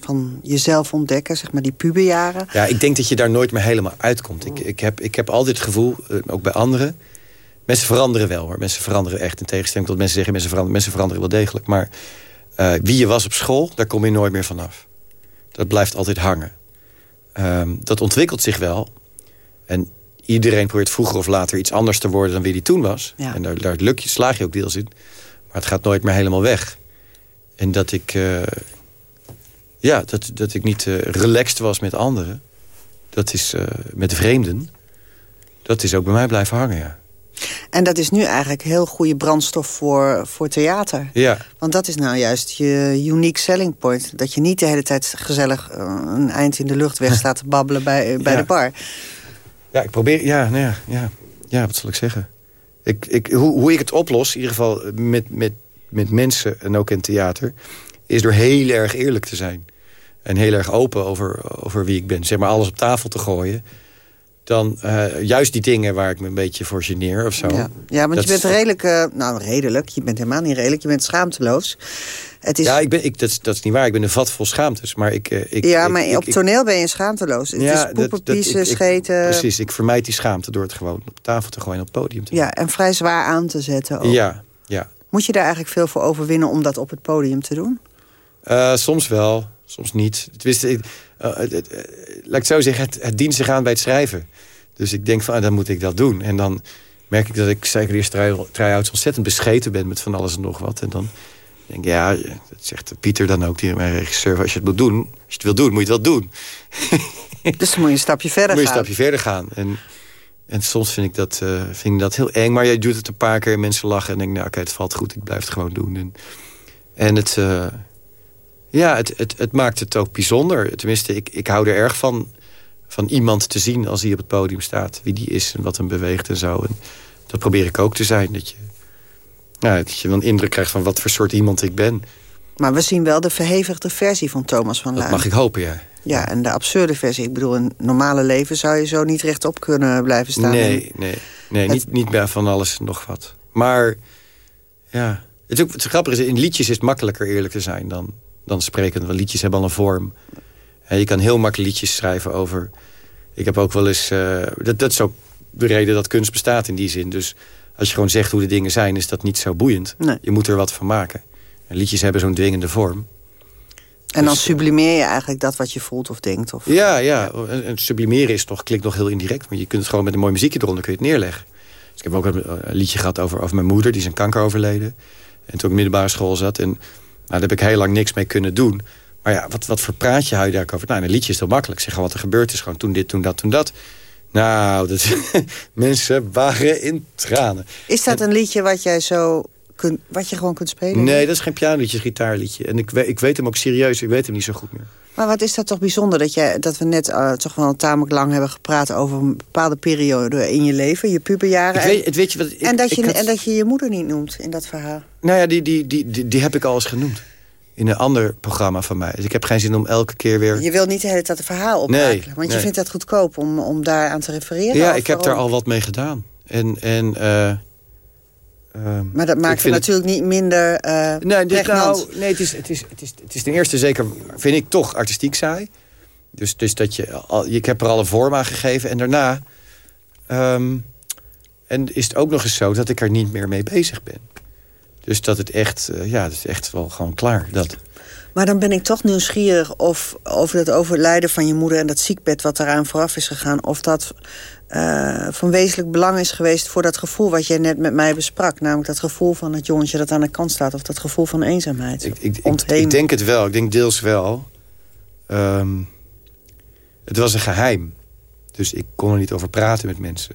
van jezelf ontdekken? Zeg maar die puberjaren? Ja, ik denk dat je daar nooit meer helemaal uitkomt. Ik, ik, heb, ik heb altijd het gevoel, eh, ook bij anderen... Mensen veranderen wel hoor. Mensen veranderen echt. In tegenstelling tot mensen zeggen, mensen veranderen, mensen veranderen wel degelijk. Maar eh, wie je was op school, daar kom je nooit meer vanaf. Dat blijft altijd hangen. Ehm, dat ontwikkelt zich wel. En iedereen probeert vroeger of later iets anders te worden dan wie die toen was. Ja. En daar, daar luk je, slaag je ook deels in. Maar het gaat nooit meer helemaal weg. En dat ik... eh, ja, dat, dat ik niet eh, relaxed was met anderen. Dat is eh, met vreemden. Dat is ook bij mij blijven hangen, ja. En dat is nu eigenlijk heel goede brandstof voor, voor theater. Ja, Want dat is nou juist je unique selling point. Dat je niet de hele tijd gezellig een eind in de lucht weg staat te babbelen bij, bij Ja. de bar. Ja, ik probeer... Ja, nou ja, ja, ja, wat zal ik zeggen? Ik, ik, hoe, hoe ik het oplos, in ieder geval met, met, met mensen en ook in theater... is door heel erg eerlijk te zijn. En heel erg open over, over wie ik ben. Zeg maar alles op tafel te gooien. Dan uh, juist die dingen waar ik me een beetje voor geneer of zo. Ja, ja want je bent redelijk... eh, nou, redelijk. Je bent helemaal niet redelijk. Je bent schaamteloos. Het is, Ja, ik ben, ik, dat, is- dat is niet waar. Ik ben een vat vol schaamtes. Maar ik, eh, ik, ja, ik- maar ik- op toneel ben je schaamteloos. Het Ja, is poepen, piezen, scheten. Precies, ik vermijd die schaamte door het gewoon op tafel te gooien en op het podium te Ja, en vrij zwaar aan te zetten ook. Ja, ja. Moet je daar eigenlijk veel voor overwinnen om dat op het podium te doen? Eh, soms wel, soms niet. Tenminste, ik- eh, het- het- eh, laat ik het zo zeggen, het, het dient zich aan bij het schrijven. Dus ik denk van, ah, dan moet ik dat doen. En dan merk ik dat ik zeker try- try-outs ontzettend bescheten ben met van alles en nog wat. En dan denk ik, ja, dat zegt Pieter dan ook, die mijn regisseur, als je het moet doen, als je het wil doen, moet je het wel doen. Dus dan moet je een stapje verder moet je een gaan. stapje verder gaan. En, en soms vind ik, dat, eh, vind ik dat heel eng. Maar jij doet het een paar keer en mensen lachen. En denk nou, oké, het valt goed. Ik blijf het gewoon doen. En, en het, eh, ja, het, het, het maakt het ook bijzonder. Tenminste, ik, ik hou er erg van, van iemand te zien als hij op het podium staat. Wie die is en wat hem beweegt en zo. En dat probeer ik ook te zijn. Dat je, ja, dat je wel een indruk krijgt van wat voor soort iemand ik ben. Maar we zien wel de verhevigde versie van Thomas van Dat Luijn. mag ik hopen, ja. Ja, en de absurde versie. Ik bedoel, in het normale leven zou je zo niet rechtop kunnen blijven staan. Nee, nee, nee niet, niet meer van alles en nog wat. Maar ja, het, is ook, het grappige is, in liedjes is het makkelijker eerlijk te zijn dan, dan spreken. Want liedjes hebben al een vorm. En je kan heel makkelijk liedjes schrijven over... Ik heb ook wel eens... eh, dat, dat is ook de reden dat kunst bestaat in die zin. Dus als je gewoon zegt hoe de dingen zijn, is dat niet zo boeiend. Je moet er wat van maken. En liedjes hebben zo'n dwingende vorm. En dan Dus- sublimeer je eigenlijk dat wat je voelt of denkt. Of... Ja, ja. En, en sublimeren is toch, klinkt nog heel indirect. Maar je kunt het gewoon met een mooi muziekje eronder kun je het neerleggen. Dus ik heb ook een, liedje gehad over, over mijn moeder. Die is aan kanker overleden. En toen ik in de middelbare school zat. En nou, daar heb ik heel lang niks mee kunnen doen. Maar ja, wat, wat voor praatje hou je daar over? Nou, een liedje is heel makkelijk. Zeg gewoon wat er gebeurd is. Gewoon toen dit, toen dat, toen dat. Nou, dat, mensen waren in tranen. Is dat een liedje wat jij zo wat je gewoon kunt spelen? Nee, dat is geen pianoliedje, is een gitaarliedje. En ik, ik weet hem ook serieus. Ik weet hem niet zo goed meer. Maar wat is dat toch bijzonder dat, jij, dat we net eh, toch wel tamelijk lang hebben gepraat... over een bepaalde periode in je leven, je puberjaren. Ik weet, het, weet je wat, ik, en, dat je, had- en dat je je moeder niet noemt in dat verhaal. Nou ja, die, die, die, die, die heb ik al eens genoemd. In een ander programma van mij. Dus ik heb geen zin om elke keer weer... Je wil niet de hele tijd het verhaal oprakelen. Nee, want je nee. vindt dat goedkoop om, om daar aan te refereren. ja, ik heb daar al wat mee gedaan. En, en, eh, ehm, Maar dat maakt het natuurlijk niet minder eh Nee, nou, nee het, is, het, is, het, is, het is ten eerste zeker, vind ik toch, artistiek saai. Dus, dus dat je, al, ik heb er al een vorm aan gegeven. En daarna ehm, en is het ook nog eens zo dat ik er niet meer mee bezig ben. Dus dat het echt, eh, ja, het is echt wel gewoon klaar. Dat. Maar dan ben ik toch nieuwsgierig of over het overlijden van je moeder... en dat ziekbed wat eraan vooraf is gegaan... of dat eh, van wezenlijk belang is geweest voor dat gevoel... wat jij net met mij besprak. Namelijk dat gevoel van het jongetje dat aan de kant staat... of dat gevoel van eenzaamheid. Ik, ik, ik denk het wel, ik denk deels wel. Ehm, het was een geheim. Dus ik kon er niet over praten met mensen.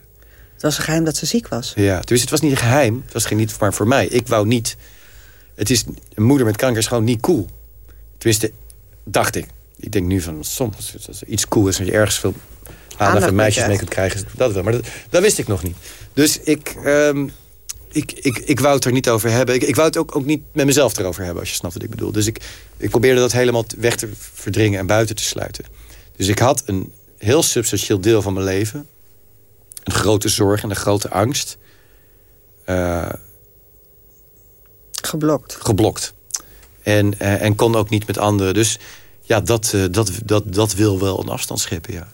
Het was een geheim dat ze ziek was. Ja, dus het was niet een geheim. Het was geen niet maar voor mij. Ik wou niet. Het is een moeder met kanker is gewoon niet cool. Tenminste, dacht ik. Ik denk nu van soms als er iets cool is en je ergens veel aandacht Aandacht van meisjes mee kunt krijgen, dat wel. Maar dat, dat wist ik nog niet. Dus ik, ehm, ik, ik, ik wou het er niet over hebben. Ik, ik wou het ook, ook niet met mezelf erover hebben, als je snapt wat ik bedoel. Dus ik, ik probeerde dat helemaal weg te verdringen en buiten te sluiten. Dus ik had een heel substantieel deel van mijn leven. Een grote zorg en een grote angst. eh, Geblokt. geblokt. En, eh, en kon ook niet met anderen. Dus ja, dat, eh, dat, dat, dat wil wel een afstand scheppen, ja.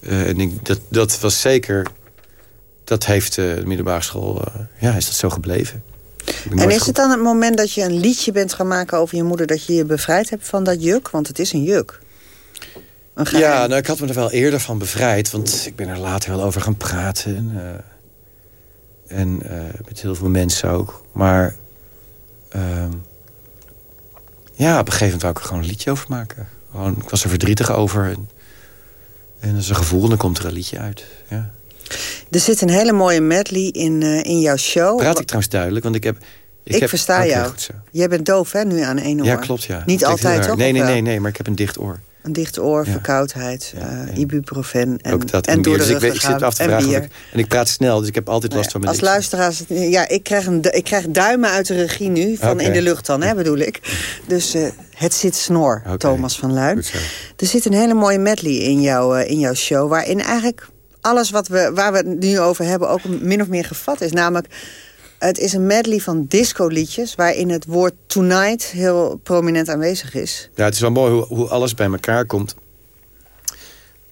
Eh, en ik, dat, dat was zeker... Dat heeft eh, de middelbare school... eh, ja, is dat zo gebleven. En is het dan het moment dat je een liedje bent gaan maken over je moeder... dat je je bevrijd hebt van dat juk? Want het is een juk. Een. Ja, nou, ik had me er wel eerder van bevrijd. Want ik ben er later wel over gaan praten. En, en met heel veel mensen ook. Maar ehm, ja, op een gegeven moment wou ik er gewoon een liedje over maken. Gewoon, ik was er verdrietig over. En, en dat is een gevoel en dan komt er een liedje uit. Ja. Er zit een hele mooie medley in, eh, in jouw show. Praat ik trouwens duidelijk? Want ik heb... Ik, heb, versta jou. Jij bent doof, hè, nu aan één oor. Ja, klopt, ja. Niet altijd, toch? Nee, nee, nee, nee, maar ik heb een dicht oor. Een dicht oor, verkoudheid, uh, ibuprofen en, ook dat, en, door de dus ik, ik zit af te vragen. bier. Ik, en ik praat snel, dus ik heb altijd last van mijn Als luisteraars, ja, ik krijg, een, ik krijg duimen uit de regie nu, van in de lucht dan, hè, bedoel ik. Dus uh, het zit snor, Thomas van Luin. Er zit een hele mooie medley in, jou, uh, in jouw show, waarin eigenlijk alles wat we, waar we het nu over hebben ook min of meer gevat is. Namelijk, het is een medley van disco-liedjes... waarin het woord tonight heel prominent aanwezig is. Ja, het is wel mooi hoe, hoe alles bij elkaar komt.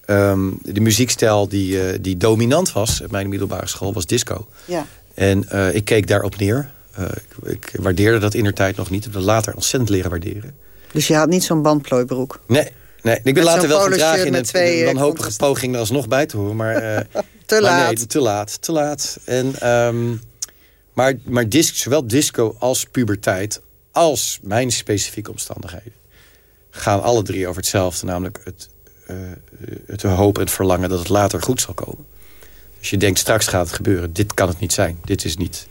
Um, de muziekstijl die, uh, die dominant was op mijn middelbare school was disco. Ja. En uh, ik keek daarop neer. Uh, ik, ik, waardeerde dat in der tijd nog niet. Ik heb dat later ontzettend leren waarderen. Dus je had niet zo'n bandplooibroek? Nee, nee. ik ben Met later wel gedragen in een, in wanhopige poging er alsnog bij te horen. Maar, te maar laat. Nee, te laat, te laat. En, um, maar maar disc, zowel disco als puberteit, als mijn specifieke omstandigheden... gaan alle drie over hetzelfde. Namelijk het, uh, het hoop en het verlangen dat het later goed zal komen. Dus je denkt, straks gaat het gebeuren. Dit kan het niet zijn. Dit is niet...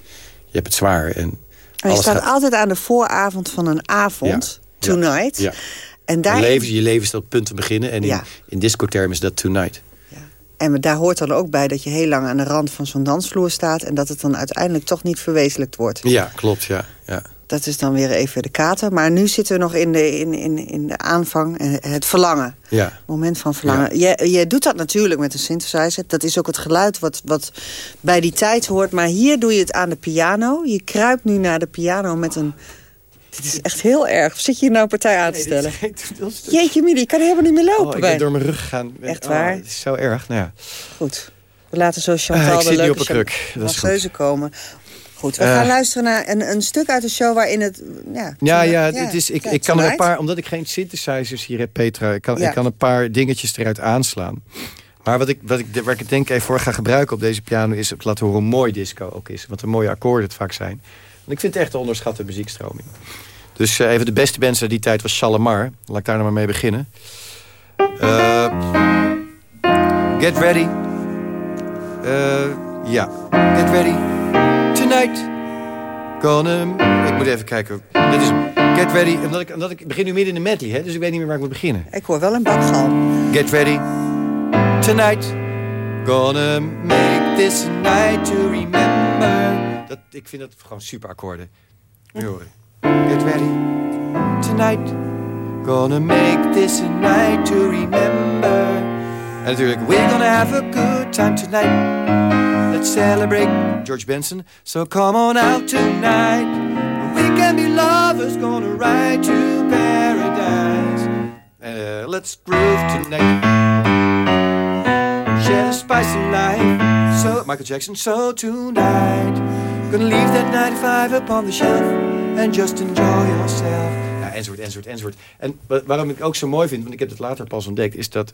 Je hebt het zwaar. En maar je staat gaat... altijd aan de vooravond van een avond. Ja, tonight. Ja. En daar... je, leven, je leven is dat punt te beginnen. En in, in discoterm is dat tonight. En daar hoort dan ook bij dat je heel lang aan de rand van zo'n dansvloer staat... en dat het dan uiteindelijk toch niet verwezenlijkt wordt. Ja, klopt, ja. ja. Dat is dan weer even de kater. Maar nu zitten we nog in de, in, in, in de aanvang, het verlangen. Ja. moment van verlangen. Ja. Jij, jij doet dat natuurlijk met een synthesizer. Dat is ook het geluid wat, wat bij die tijd hoort. Maar hier doe je het aan de piano. Je kruipt nu naar de piano met een... Dit is echt heel erg. Zit je hier nou een partij aan te stellen? Nee, dit is, Jeetje Mili, ik kan helemaal niet meer lopen. Oh, ik bij. ben door mijn rug gegaan. Echt waar? Oh, het is zo erg. Nou ja. Goed. We laten zo Chantal uh, ik de zit leuke op een kruk. Dat is goed. komen. Goed, we gaan uh, luisteren naar een, een, stuk uit de show waarin het... Ja, ja, ja, ja, het is, ik, ja, ik kan er een paar... Omdat ik geen synthesizers hier heb, Petra... ik kan, ja. ik kan een paar dingetjes eruit aanslaan. Maar wat ik, wat ik, waar ik denk even voor ga gebruiken op deze piano... is te laten horen hoe mooi disco ook is. Wat een mooie akkoorden het vaak zijn. Ik vind het echt een onderschatte muziekstroming. Dus uh, even de beste bands uit die tijd was Shalamar. Laat ik daar nou maar mee beginnen. Uh, get ready. Ja, get ready. Tonight. Gonna... Ik moet even kijken. Dit is Get ready. Omdat ik, omdat ik begin nu midden in de medley, hè, dus ik weet niet meer waar ik moet beginnen. Ik hoor wel een bakgalm. Get ready. Tonight. Gonna make this a night to remember. Dat, ik vind dat gewoon super akkoorden. Moet je horen. Get ready. Tonight. Gonna make this a night to remember. En natuurlijk, we're gonna have a good time tonight. Let's celebrate George Benson. So come on out tonight. We can be lovers, gonna ride to paradise. Uh, let's groove tonight. Share the spice of life. So, Michael Jackson, so tonight. Gonna leave that 95 upon the shelf. And just enjoy yourself. Ja, enzovoort, enzovoort, enzovoort. En waarom ik ook zo mooi vind, want ik heb het later pas ontdekt, is dat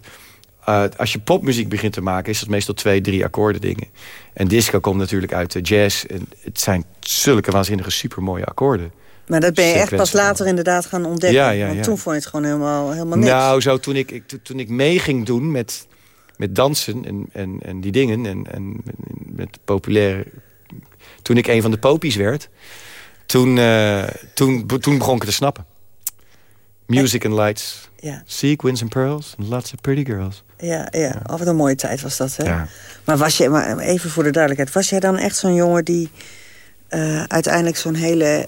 uh, als je popmuziek begint te maken... is dat meestal twee, drie akkoorden dingen. En disco komt natuurlijk uit de jazz. En het zijn zulke waanzinnige, supermooie akkoorden. Maar dat ben je echt pas later inderdaad gaan ontdekken. Ja, ja, Want ja. toen vond je het gewoon helemaal, helemaal niks. Nou, zo toen ik, ik, toen ik mee ging doen met, met dansen en, en, en die dingen... en, en met populaire... Toen ik een van de popies werd... Toen, uh, toen, toen begon ik het te snappen. Music and lights. Ja. Sequins and pearls. And lots of pretty girls. Ja, ja. Oh, wat een mooie tijd was dat, hè? Ja. Maar was je, maar even voor de duidelijkheid... was jij dan echt zo'n jongen die uh, uiteindelijk zo'n hele...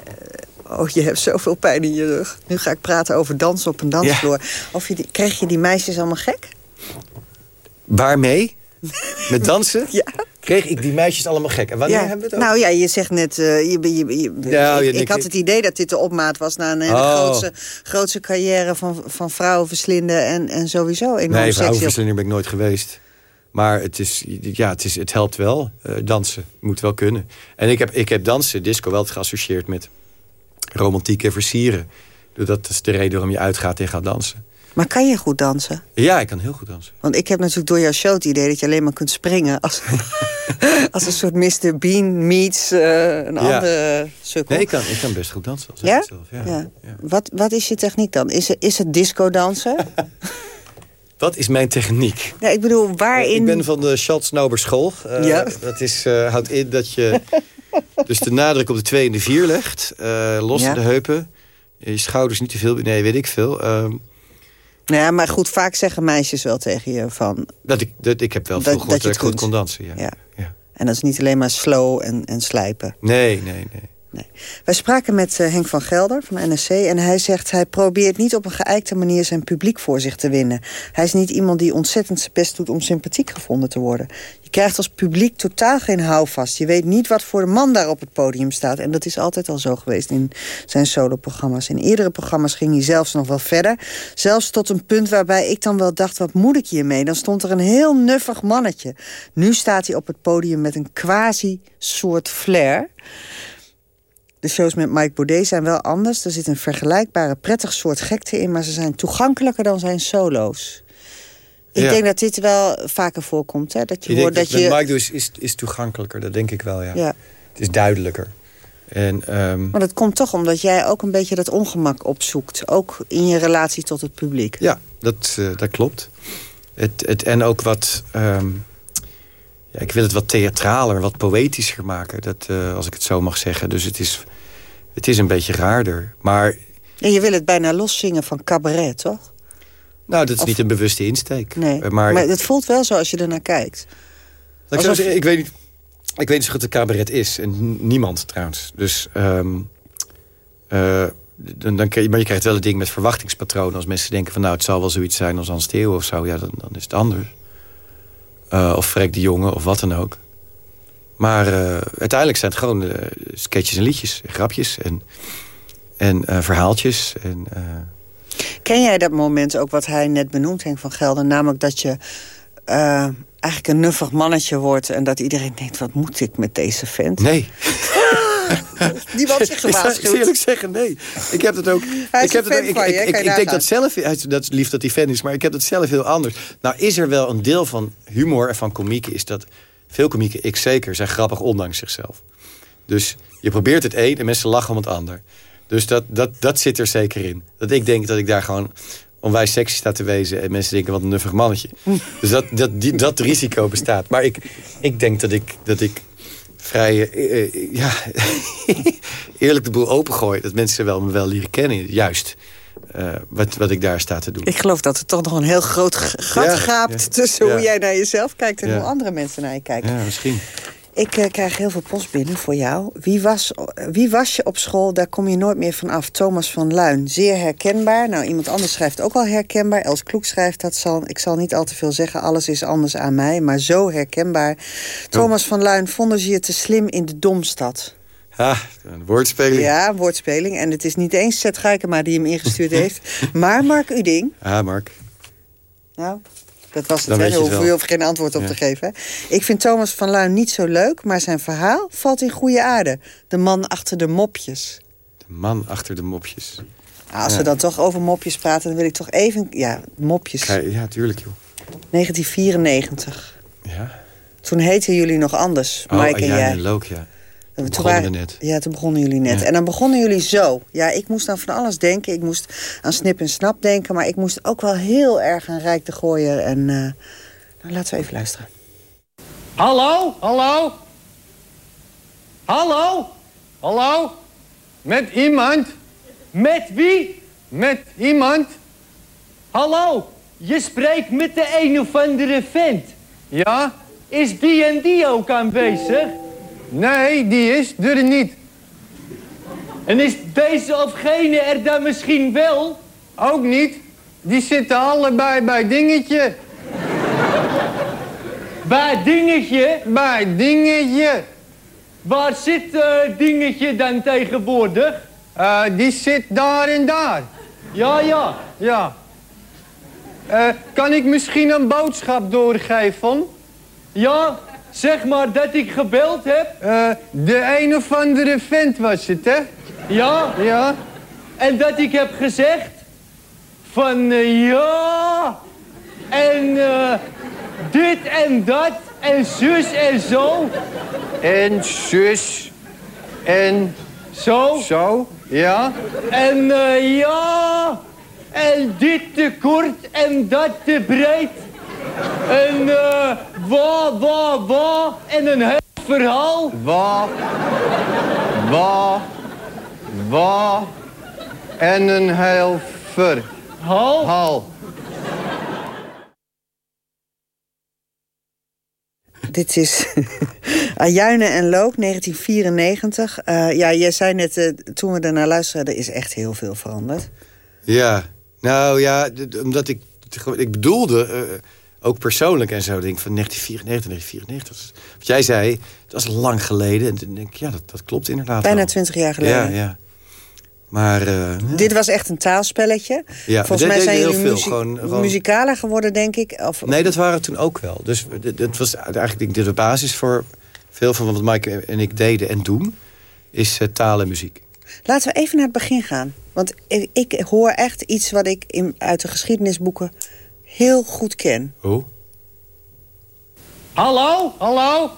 Uh, oh, je hebt zoveel pijn in je rug. Nu ga ik praten over dansen op een dansvloer. Ja. Of je die, kreeg je die meisjes allemaal gek? Waarmee? Met dansen? ja. Kreeg ik die meisjes allemaal gek? En wanneer ja. hebben we het over? Nou ja, je zegt net... Uh, je, je, je, ja, ik, ik had het idee dat dit de opmaat was... naar een hele oh. grootste, grootste carrière van, van vrouwen verslinden... en, en sowieso enorm Nee, vrouwenverslinder ben ik nooit geweest. Maar het, is, ja, het, is, het helpt wel. Uh, dansen moet wel kunnen. En ik heb, ik heb dansen, disco, wel geassocieerd met romantiek en versieren. Dat is de reden waarom je uitgaat en gaat dansen. Maar kan je goed dansen? Ja, ik kan heel goed dansen. Want ik heb natuurlijk door jouw show het idee dat je alleen maar kunt springen... als, als een soort Mr. Bean meets uh, een ja. andere sukkel. Nee, ik kan, ik kan best goed dansen. Ja? Zelf. Ja? ja? Wat, wat is je techniek dan? Is het, is het disco dansen? Wat is mijn techniek? Ja, ik bedoel, waarin... Ik ben van de Schaltznauber school. Uh, ja. Dat is, uh, houdt in dat je dus de nadruk op de 2 en de 4 legt. Uh, los ja. de heupen. Je schouders niet te veel... Nee, weet ik veel. Uh, Nou ja, maar goed, vaak zeggen meisjes wel tegen je van... Dat ik, dat, ik heb wel Dat- veel dat je dat, goed kon dansen. Ja. Ja. En dat is niet alleen maar slow en, en slijpen. Nee, nee, nee. Wij spraken met eh, Henk van Gelder van NSC en hij zegt... hij probeert niet op een geëikte manier zijn publiek voor zich te winnen. Hij is niet iemand die ontzettend zijn best doet om sympathiek gevonden te worden. Krijgt als publiek totaal geen houvast. Je weet niet wat voor de man daar op het podium staat. En dat is altijd al zo geweest in zijn soloprogramma's. In eerdere programma's ging hij zelfs nog wel verder. Zelfs tot een punt waarbij ik dan wel dacht... wat moet ik hiermee? Dan stond er een heel nuffig mannetje. Nu staat hij op het podium met een quasi-soort flair... De shows met Mike Baudet zijn wel anders. Er zit een vergelijkbare prettig soort gekte in... maar ze zijn toegankelijker dan zijn solo's. Ik Ja. denk dat dit wel vaker voorkomt. Hè? Dat je Ik hoort dat dat je... Mike dus is, is toegankelijker, dat denk ik wel, ja. Ja. Het is duidelijker. En, ehm, Maar dat komt toch omdat jij ook een beetje dat ongemak opzoekt. Ook in je relatie tot het publiek. Ja, dat, eh, dat klopt. Het, het, en ook wat... ehm, ja, ik wil het wat theatraler, wat poëtischer maken. Dat, eh, als ik het zo mag zeggen. Dus het is, het is een beetje raarder. Maar En je wil het bijna loszingen van cabaret, toch? Nou, dat is Of- niet een bewuste insteek. Nee. Eh, Maar, maar het voelt wel zo als je ernaar kijkt. Ik, zo Alsof- zeggen, ik weet niet. Ik weet niet zo goed wat cabaret is. En niemand trouwens. Dus. ehm, eh, dan, dan, maar je krijgt wel het ding met verwachtingspatronen. Als mensen denken van nou, het zal wel zoiets zijn als Hans Theo of zo. Ja, dan, dan is het anders. Eh, of Freek de Jonge of wat dan ook. Maar uiteindelijk zijn het gewoon eh, sketches en liedjes. En grapjes en, en verhaaltjes. En, Ken jij dat moment ook wat hij net benoemt, Henk van Gelder? Namelijk dat je eh, eigenlijk een nuffig mannetje wordt... en dat iedereen denkt, wat moet ik met deze vent? nee. Niemand zich Ik zou gewaarschuwd. eerlijk zeggen, nee. Ik heb het ook. Hij is ik heb een het fan ook, van ik, je, ik, ik, denk dat zelf. Dat is lief dat hij fan is, maar ik heb het zelf heel anders. Nou, is er wel een deel van humor en van komieken, is dat veel komieken, ik zeker, zijn grappig ondanks zichzelf. Dus je probeert het een en mensen lachen om het ander. Dus dat, dat, dat zit er zeker in. Dat ik denk dat ik daar gewoon onwijs sexy sta te wezen... en mensen denken, wat een nuffig mannetje. Dus dat, dat, die, dat risico bestaat. Maar ik, ik denk dat ik, dat ik vrij eh, eh, ja, eerlijk de boel opengooi. Dat mensen wel, me wel leren kennen, juist. eh, wat, wat ik daar sta te doen. Ik geloof dat er toch nog een heel groot gat Ja, gaapt... ja, tussen ja. hoe jij naar jezelf kijkt... en hoe andere mensen naar je kijken. Ja, misschien. Ik eh, krijg heel veel post binnen voor jou. Wie was, wie was je op school? Daar kom je nooit meer van af. Thomas van Luin. Zeer herkenbaar. Nou, iemand anders schrijft ook al herkenbaar. Els Kloek schrijft dat. Zal, ik zal niet al te veel zeggen. Alles is anders aan mij. Maar zo herkenbaar. Thomas van Luin, vonden ze je te slim in de Domstad? Ah, een woordspeling. Ja, een woordspeling. En het is niet eens Seth Geikema die hem ingestuurd heeft. Maar Mark Uding. Ah, Mark. Nou, dat was het. Hè. Daar hoef je hoeft geen antwoord op Ja. te geven. hè. Ik vind Thomas van Luin niet zo leuk, maar zijn verhaal valt in goede aarde. De man achter de mopjes. De man achter de mopjes. Nou, als Ja. we dan toch over mopjes praten, dan wil ik toch even... Ja, mopjes. Ja, ja, tuurlijk, joh. 1994. Ja. Toen heten jullie nog anders, Oh, Mike en ja, jij. en Look, ja. Toen We begonnen waren- net. Ja, toen begonnen jullie net. Ja. En dan begonnen jullie zo. Ja, ik moest aan van alles denken. Ik moest aan Snip en Snap denken. Maar ik moest ook wel heel erg aan Rijk de Gooier. En eh, nou, laten we even luisteren. Hallo? Hallo? Hallo? Hallo? Met iemand? Met wie? Met iemand? Hallo? Je spreekt met de een of andere vent. Ja? Is die en die ook aanwezig? Nee, die is er niet. En is deze of gene er dan misschien wel? Ook niet. Die zitten allebei bij dingetje. Bij dingetje? Bij dingetje. Waar zit eh, dingetje dan tegenwoordig? Eh, die zit daar en daar. Ja, ja. Ja. Eh, kan ik misschien een boodschap doorgeven? Ja, zeg maar dat ik gebeld heb. Eh, de een of andere vent was het, hè? Ja. Ja. En dat ik heb gezegd van eh, ja en eh, dit en dat en zus en zo. En zus en zo. Zo, ja. En ja en dit te kort en dat te breed. Een eh, wa, wa, wa en een heel verhaal. Wa, wa, wa en een heel ver Hal. Dit is Ajuinen en Loop, 1994. Eh, ja, jij zei net, eh, toen we daarna luisterden, er is echt heel veel veranderd. Ja, nou ja, omdat ik, ik bedoelde... Eh, ook persoonlijk en zo, denk van 1994, 1994. Wat jij zei, dat was lang geleden. En toen denk ik, ja, dat, dat klopt inderdaad Bijna. 20 jaar geleden. Ja, ja. Maar, uh, Dit was echt een taalspelletje. Ja, Volgens mij zijn jullie muzie gewoon, gewoon... muzikaler geworden, denk ik. Of... Nee, dat waren toen ook wel. Dus het was eigenlijk denk ik, de basis voor veel van wat Mike en ik deden en doen... is uh, taal en muziek. Laten we even naar het begin gaan. Want ik, ik hoor echt iets wat ik in, uit de geschiedenisboeken heel goed ken. Hoe? Hallo? Hallo?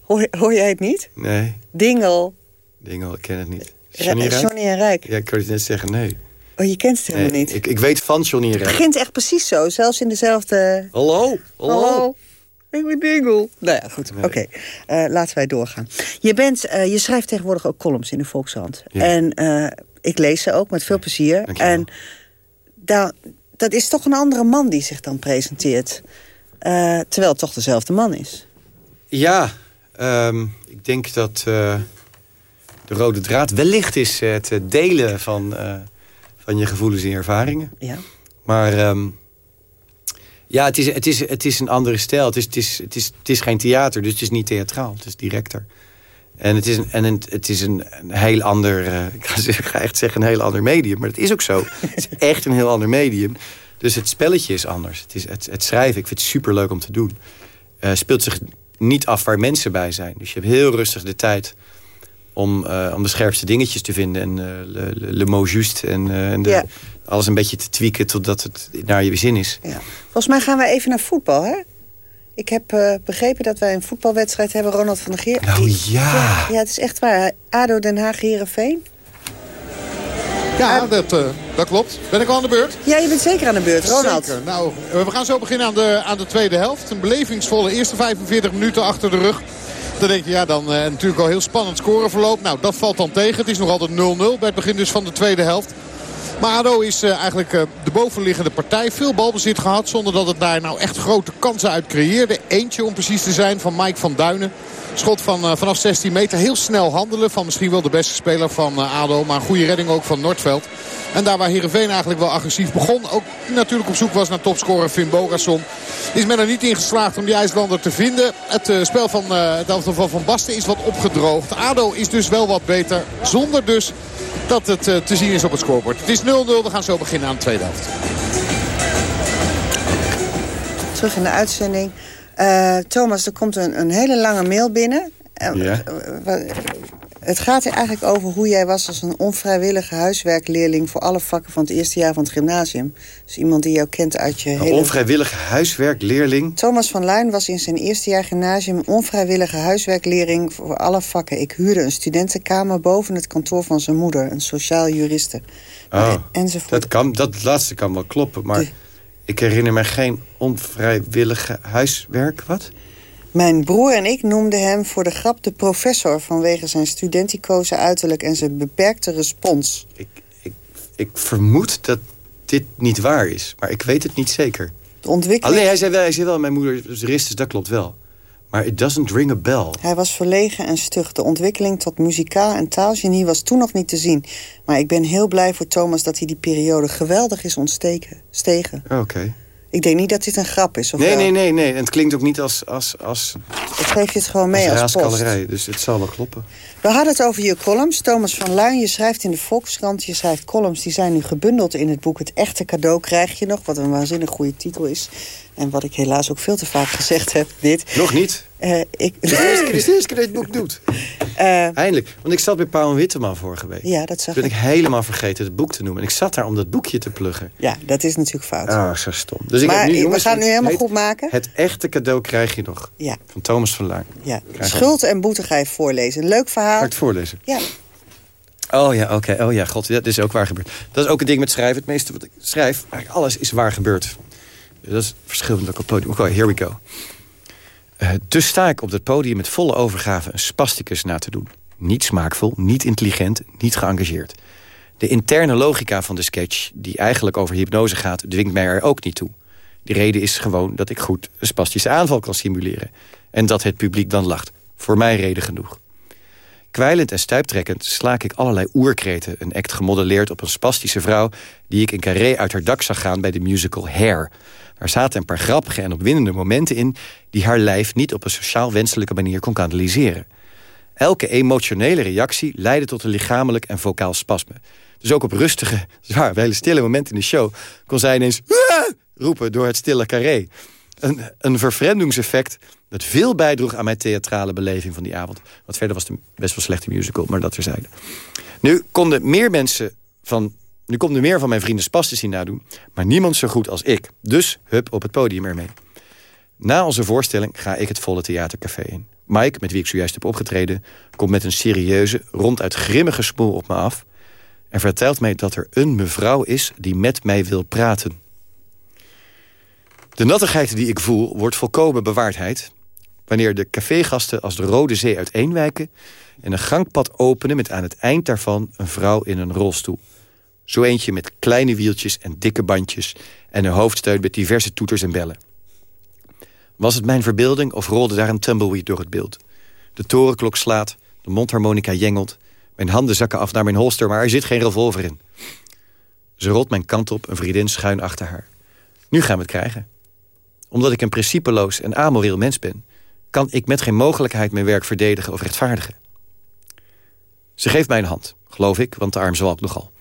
Hoor, hoor jij het niet? Nee. Dingel. Dingel, ik ken het niet. Johnny, Rijk? Johnny en Rijk. Ja, ik kan het net zeggen, nee. Oh, je kent het helemaal nee, niet? Ik, ik weet van Johnny en Rijk. Het begint echt precies zo, zelfs in dezelfde... Hallo? Hallo? Hallo? Ik ben Dingel. Nou ja, goed. Nee. Oké, okay. uh, laten wij doorgaan. Je, bent, uh, je schrijft tegenwoordig ook columns in de Volkshand. Ja. En uh, ik lees ze ook met veel plezier. En daar, dat is toch een andere man die zich dan presenteert. terwijl het toch dezelfde man is. Ja, um, ik denk dat de rode draad wellicht is het delen van, van je gevoelens en ervaringen. Ja. Maar um, ja, het is, het, is, het is een andere stijl. Het is, het, is, het, is, het is geen theater, dus het is niet theatraal. Het is directer. En het is een, en een, het is een, een heel ander... Uh, ik, ga, echt zeggen een heel ander medium. Maar het is ook zo. het is echt een heel ander medium. Dus het spelletje is anders. Het, is, het, het schrijven, ik vind het superleuk om te doen. Uh, speelt zich niet af waar mensen bij zijn. Dus je hebt heel rustig de tijd om, uh, om de scherpste dingetjes te vinden. En le, le, le mot juste. En, en de, ja. alles een beetje te tweaken totdat het naar je zin is. Ja. Volgens mij gaan we even naar voetbal, hè? Ik heb uh, begrepen dat wij een voetbalwedstrijd hebben, Ronald van der Geer. Nou ja. ja. Ja, het is echt waar. ADO Den Haag, Heerenveen. Ja, uh, dat, uh, dat klopt. Ben ik al aan de beurt? Ja, je bent zeker aan de beurt, Ronald. Zeker. Nou, we gaan zo beginnen aan de, aan de tweede helft. Een belevingsvolle eerste 45 minuten achter de rug. Dan denk je, ja, dan natuurlijk al heel spannend scoreverloop. Nou, dat valt dan tegen. Het is nog altijd 0-0 bij het begin dus van de tweede helft. Maar ADO is uh, eigenlijk uh, de bovenliggende partij. Veel balbezit gehad zonder dat het daar nou echt grote kansen uit creëerde. Eentje om precies te zijn van Mike van Duinen. Schot van, uh, vanaf 16 meter. Heel snel handelen van misschien wel de beste speler van ADO. Maar een goede redding ook van Noordveld. En daar waar Heerenveen eigenlijk wel agressief begon. Ook natuurlijk op zoek was naar topscorer Finn Bogason. Is men er niet in geslaagd om die IJslander te vinden. Het spel van het van Van Basten is wat opgedroogd. ADO is dus wel wat beter. Zonder dus dat het uh, te zien is op het scorebord. Het is 0-0. We gaan zo beginnen aan de tweede helft. Terug in de uitzending. Uh, Thomas, er komt een, een, hele lange mail binnen. Uh, ja. Het gaat er eigenlijk over hoe jij was als een onvrijwillige huiswerkleerling... voor alle vakken van het eerste jaar van het gymnasium. Dus iemand die jou kent uit je een hele... onvrijwillige huiswerkleerling? Thomas van Luin was in zijn eerste jaar gymnasium... onvrijwillige huiswerkleerling voor alle vakken. Ik huurde een studentenkamer boven het kantoor van zijn moeder. Een sociaal juriste. Oh, enzovoort. Dat, kan, dat laatste kan wel kloppen, maar... De... Ik herinner me geen onvrijwillige huiswerk. Wat? Mijn broer en ik noemden hem voor de grap de professor... vanwege zijn studenticoze uiterlijk en zijn beperkte respons. Ik, ik, ik vermoed dat dit niet waar is, maar ik weet het niet zeker. De ontwikkeling... Alleen hij zei wel, hij zei wel mijn moeder is dus dat klopt wel. Maar it doesn't ring a bell. Hij was verlegen en stug. De ontwikkeling tot muzikaal en taalgenie was toen nog niet te zien. Maar ik ben heel blij voor Thomas dat hij die periode geweldig is ontsteken. Stegen. Oké. Okay. Ik denk niet dat dit een grap is. Of nee, wel? nee, nee, nee. En het klinkt ook niet als... als, als ik geef je het gewoon mee als, als post. Dus het zal wel kloppen. We hadden het over je columns. Thomas van Luin, je schrijft in de Volkskrant. Je schrijft columns, die zijn nu gebundeld in het boek... Het echte cadeau krijg je nog. Wat een waanzinnig goede titel is. En wat ik helaas ook veel te vaak gezegd heb. Dit. Nog niet? Uh, ik... Het is de eerste keer dat je dit boek doet. Uh, Eindelijk. Want ik zat bij Paul en Witteman vorige week. Ja, dat zag Toen ik. ben ik helemaal vergeten het boek te noemen. En ik zat daar om dat boekje te pluggen. Ja, dat is natuurlijk fout. Ah, zo stom. Dus ik maar heb nu, jongens, we gaan nu helemaal goed maken. Het echte cadeau krijg je nog. Ja. Van Thomas van Luijn. Ja. Schuld en boete ga je voorlezen. Een leuk verhaal. Ga ik het voorlezen? Ja. Oh ja, oké. Okay. Oh ja, god. Dat is ook waar gebeurd. Dat is ook een ding met schrijven. Het meeste wat ik schrijf, eigenlijk alles is waar gebeurd. Dat is verschillend ook op podium. Oké, here we go. Uh, dus sta ik op het podium met volle overgave een spasticus na te doen. Niet smaakvol, niet intelligent, niet geëngageerd. De interne logica van de sketch, die eigenlijk over hypnose gaat... dwingt mij er ook niet toe. De reden is gewoon dat ik goed een spastische aanval kan simuleren. En dat het publiek dan lacht. Voor mij reden genoeg. Kwijlend en stuiptrekkend slaak ik allerlei oerkreten... een act gemodelleerd op een spastische vrouw... die ik in carré uit haar dak zag gaan bij de musical Hair. Daar zaten een paar grappige en opwindende momenten in... die haar lijf niet op een sociaal wenselijke manier kon kanaliseren. Elke emotionele reactie leidde tot een lichamelijk en vocaal spasme. Dus ook op rustige, zwaar, hele stille momenten in de show... kon zij ineens "Ah!" roepen door het stille carré. Een, een vervreemdingseffect dat veel bijdroeg aan mijn theatrale beleving van die avond. Want verder was het best wel slechte musical, maar dat terzijde. Nu konden meer mensen van... Nu konden meer van mijn vrienden spastis zien nadoen... maar niemand zo goed als ik. Dus hup op het podium ermee. Na onze voorstelling ga ik het volle theatercafé in. Mike, met wie ik zojuist heb opgetreden... komt met een serieuze, ronduit grimmige smoel op me af... en vertelt mij dat er een mevrouw is die met mij wil praten. De nattigheid die ik voel wordt volkomen bewaardheid... wanneer de cafégasten als de Rode Zee uiteenwijken... en een gangpad openen met aan het eind daarvan een vrouw in een rolstoel. Zo eentje met kleine wieltjes en dikke bandjes... en een hoofdsteun met diverse toeters en bellen. Was het mijn verbeelding of rolde daar een tumbleweed door het beeld? De torenklok slaat, de mondharmonica jengelt... mijn handen zakken af naar mijn holster, maar er zit geen revolver in. Ze rolt mijn kant op, een vriendin schuin achter haar. Nu gaan we het krijgen. Omdat ik een principeloos en amoreel mens ben... kan ik met geen mogelijkheid mijn werk verdedigen of rechtvaardigen. Ze geeft mij een hand, geloof ik, want de arm zwalkt nogal.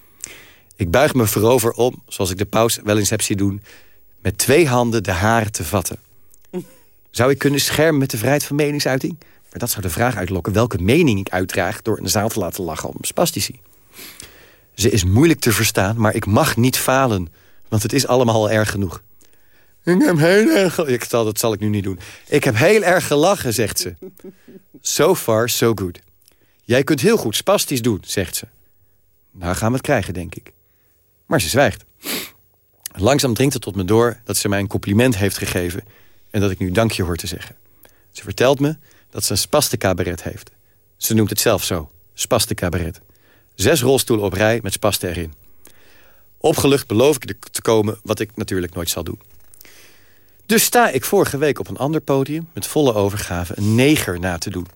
Ik buig me voorover om, zoals ik de paus wel eens heb zien doen... met twee handen de haren te vatten. Zou ik kunnen schermen met de vrijheid van meningsuiting? Maar dat zou de vraag uitlokken welke mening ik uitdraag... door een zaal te laten lachen om spastici. Ze is moeilijk te verstaan, maar ik mag niet falen. Want het is allemaal al erg genoeg. Ik heb heel erg... Ik zal, dat zal ik nu niet doen. Ik heb heel erg gelachen, zegt ze. So far, so good. Jij kunt heel goed spastisch doen, zegt ze. Nou gaan we het krijgen, denk ik. Maar ze zwijgt. Langzaam dringt het tot me door dat ze mij een compliment heeft gegeven... en dat ik nu dankje hoor te zeggen. Ze vertelt me dat ze een spastencabaret heeft. Ze noemt het zelf zo, spastencabaret. Zes rolstoelen op rij met spasten erin. Opgelucht beloof ik te komen, wat ik natuurlijk nooit zal doen. Dus sta ik vorige week op een ander podium... met volle overgave een neger na te doen.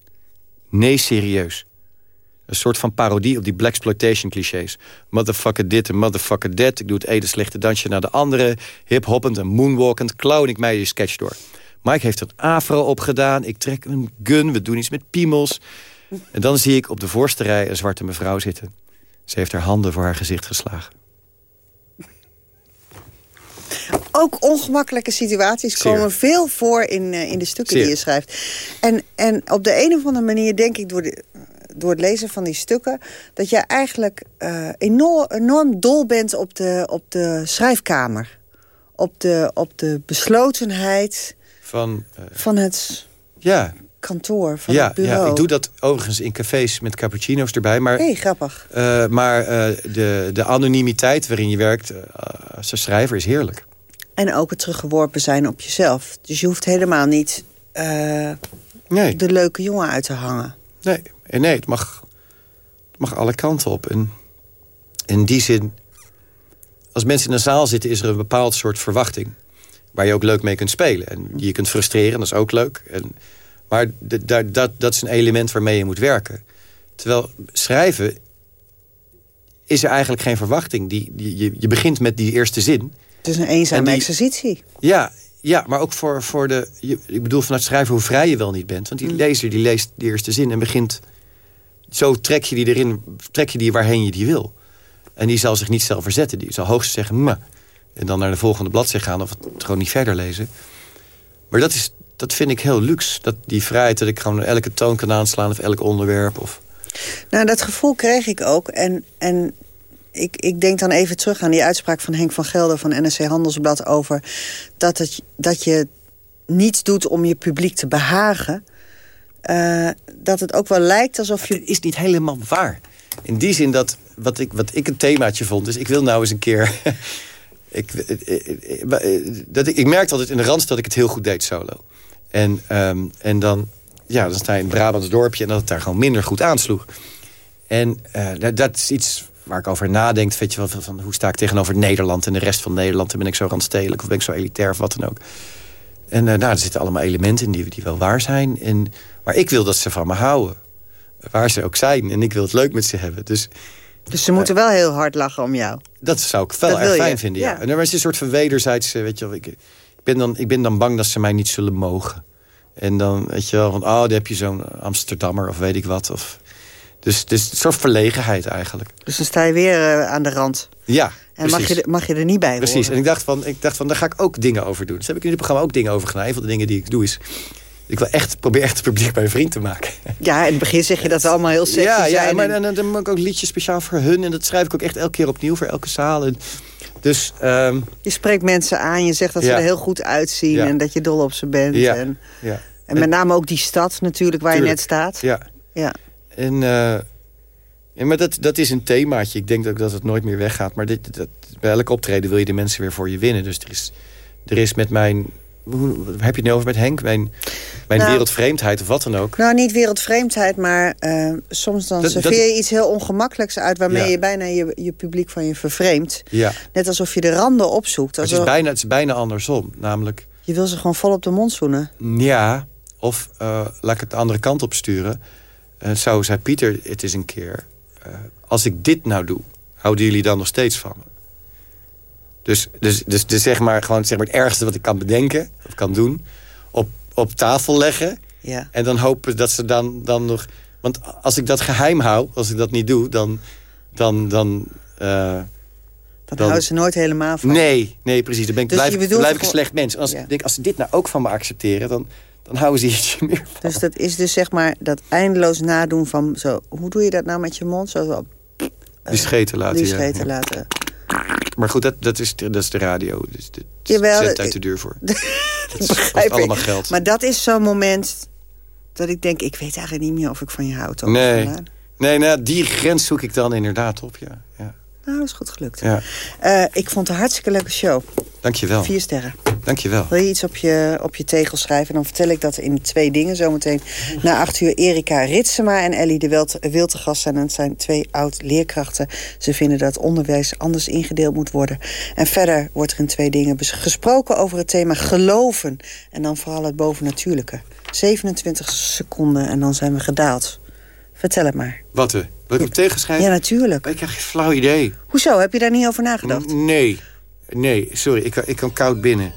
Nee, serieus. Een soort van parodie op die blaxploitation clichés. Motherfucker dit en motherfucker dat. Ik doe het ene slechte dansje naar de andere. Hip-hoppend en moonwalkend clown ik mij je sketch door. Mike heeft een afro opgedaan. Ik trek een gun. We doen iets met piemels. En dan zie ik op de voorste rij een zwarte mevrouw zitten. Ze heeft haar handen voor haar gezicht geslagen. Ook ongemakkelijke situaties Zeer. komen veel voor in, eh, in de stukken Zeer. die je schrijft. En, en op de een of andere manier denk ik door, de, door het lezen van die stukken... dat je eigenlijk eh, enorm, enorm dol bent op de, op de schrijfkamer. Op de, op de beslotenheid Van, eh, van het ja, kantoor, van ja, het bureau. ja, ik doe dat overigens in cafés met cappuccino's erbij. Maar, hey, grappig. eh, maar de, de anonimiteit waarin je werkt als een schrijver is heerlijk. En ook het teruggeworpen zijn op jezelf. Dus je hoeft helemaal niet Nee. de leuke jongen uit te hangen. Nee, en nee het, mag, het mag alle kanten op. En in die zin, als mensen in een zaal zitten... is er een bepaald soort verwachting. Waar je ook leuk mee kunt spelen. En die je kunt frustreren, dat is ook leuk. En, maar daar- dat, dat is een element waarmee je moet werken. Terwijl schrijven is er eigenlijk geen verwachting. Die, die, je, je begint met die eerste zin. Het is een eenzame En die- exercitie. Ja, ja, maar ook voor, voor de... Je, ik bedoel vanuit schrijven hoe vrij je wel niet bent. Want die lezer die leest de eerste zin en begint... Zo trek je die erin, trek je die waarheen je die wil. En die zal zich niet zelf verzetten. Die zal hoogstens zeggen... "Mwah." En dan naar de volgende bladzijde gaan of het gewoon niet verder lezen. Maar dat, is, dat vind ik heel luxe. Dat, die vrijheid dat ik gewoon elke toon kan aanslaan of elk onderwerp. Of... Nou, dat gevoel kreeg ik ook. En, en ik, ik denk dan even terug aan die uitspraak van Henk van Gelder... van NSC Handelsblad over dat, het, dat je niets doet om je publiek te behagen. Eh, dat het ook wel lijkt alsof je... Is niet helemaal waar. In die zin dat wat ik, wat ik een themaatje vond... is ik wil nou eens een keer... ik, eh, eh, dat ik, ik merkte altijd in de Randstad dat ik het heel goed deed solo. En, ehm, en dan, ja, dan sta je in een Brabants dorpje... en dat het daar gewoon minder goed aansloeg. En dat, dat is iets waar ik over nadenk, weet je wel, van, van hoe sta ik tegenover Nederland en de rest van Nederland? En ben ik zo randstedelijk of ben ik zo elitair of wat dan ook? En uh, nou, er zitten allemaal elementen in die, die wel waar zijn. En, maar ik wil dat ze van me houden. Waar ze ook zijn. En ik wil het leuk met ze hebben. Dus, dus ze moeten wel heel hard lachen om jou? Dat zou ik wel erg fijn vinden, ja. En er is een soort van wederzijds, weet je wel. Ik, ik, ben dan, ik ben dan bang dat ze mij niet zullen mogen. En dan, weet je wel, van, oh, dan heb je zo'n Amsterdammer of weet ik wat. Of, dus, dus een soort verlegenheid eigenlijk. Dus dan sta je weer uh, aan de rand. Ja, En mag je, mag je er niet bij Precies, horen. en ik dacht, van, ik dacht van, daar ga ik ook dingen over doen. Dus heb ik in dit programma ook dingen over gedaan. Een van de dingen die ik doe is... Ik wil echt, probeer echt het publiek bij een vriend te maken. Ja, in het begin zeg je dat we allemaal heel sexy ja, zijn. Ja, maar en... dan, dan maak ik ook liedjes speciaal voor hun. En dat schrijf ik ook echt elke keer opnieuw voor elke zaal. En dus, um... Je spreekt mensen aan, je zegt dat ja. ze er heel goed uitzien... Ja. en dat je dol op ze bent. Ja. En, ja. en met name ook die stad natuurlijk, waar Tuurlijk. je net staat. Ja. ja. En, uh, ja, maar dat, dat is een themaatje. Ik denk ook dat het nooit meer weggaat. Maar dit, dat, bij elk optreden wil je de mensen weer voor je winnen. Dus er is, er is met mijn... Hoe, heb je het nu over met Henk? Mijn, mijn Nou, wereldvreemdheid of wat dan ook. Nou, niet wereldvreemdheid, maar uh, soms dan Dat- serveer dat- je iets heel ongemakkelijks uit... waarmee Ja. je bijna je, je publiek van je vervreemdt. Ja. Net alsof je de randen opzoekt. Maar het, is Alsof, bijna, het is bijna andersom. Namelijk, Je wil ze gewoon vol op de mond zoenen. ja, of uh, laat ik het de andere kant op sturen. Uh, zo zei Pieter het is een keer... Uh, als ik dit nou doe, houden jullie dan nog steeds van me? Dus, dus, dus, dus zeg maar gewoon zeg maar het ergste wat ik kan bedenken, of kan doen... op, op tafel leggen. Ja. En dan hopen dat ze dan, dan nog... Want als ik dat geheim hou, als ik dat niet doe, dan... dan, dan uh, Dan, houden ze nooit helemaal van. Nee, nee, precies. Dan ben ik, Dus blijf, blijf ik een slecht mens. En Als, Ja. denk, als ze dit nou ook van me accepteren, dan, dan houden ze ietsje meer van. Dus dat is dus zeg maar dat eindeloos nadoen van zo... Hoe doe je dat nou met je mond? Zo, zo Die scheten laten. die scheten Ja. laten. Maar goed, dat, dat, is, dat is de radio. Dus de Jawel, zet uit ik- te duur voor. Dat kost allemaal geld. Maar dat is zo'n moment dat ik denk... ik weet eigenlijk niet meer of ik van je houd. of Nee, nee nou, die grens zoek ik dan inderdaad op, ja. ja. Nou, dat is goed gelukt. ja. Eh, ik vond het een hartstikke leuke show. Dankjewel. Vier sterren. Dankjewel. Wil je iets op je, op je tegel schrijven? En dan vertel ik dat in twee dingen zometeen. Na acht uur Erika Ritsema en Ellie de Wild, Wild te gast zijn. En het zijn twee oud-leerkrachten. Ze vinden dat onderwijs anders ingedeeld moet worden. En verder wordt er in twee dingen gesproken over het thema geloven. En dan vooral het bovennatuurlijke. 27 seconden en dan zijn we gedaald. Vertel het maar. Wat, uh, wil ik hem tegenschrijven? Ja, natuurlijk. Ik heb geen flauw idee. Hoezo? Heb je daar niet over nagedacht? Nee, nee, sorry, ik, kan- ik kan koud binnen.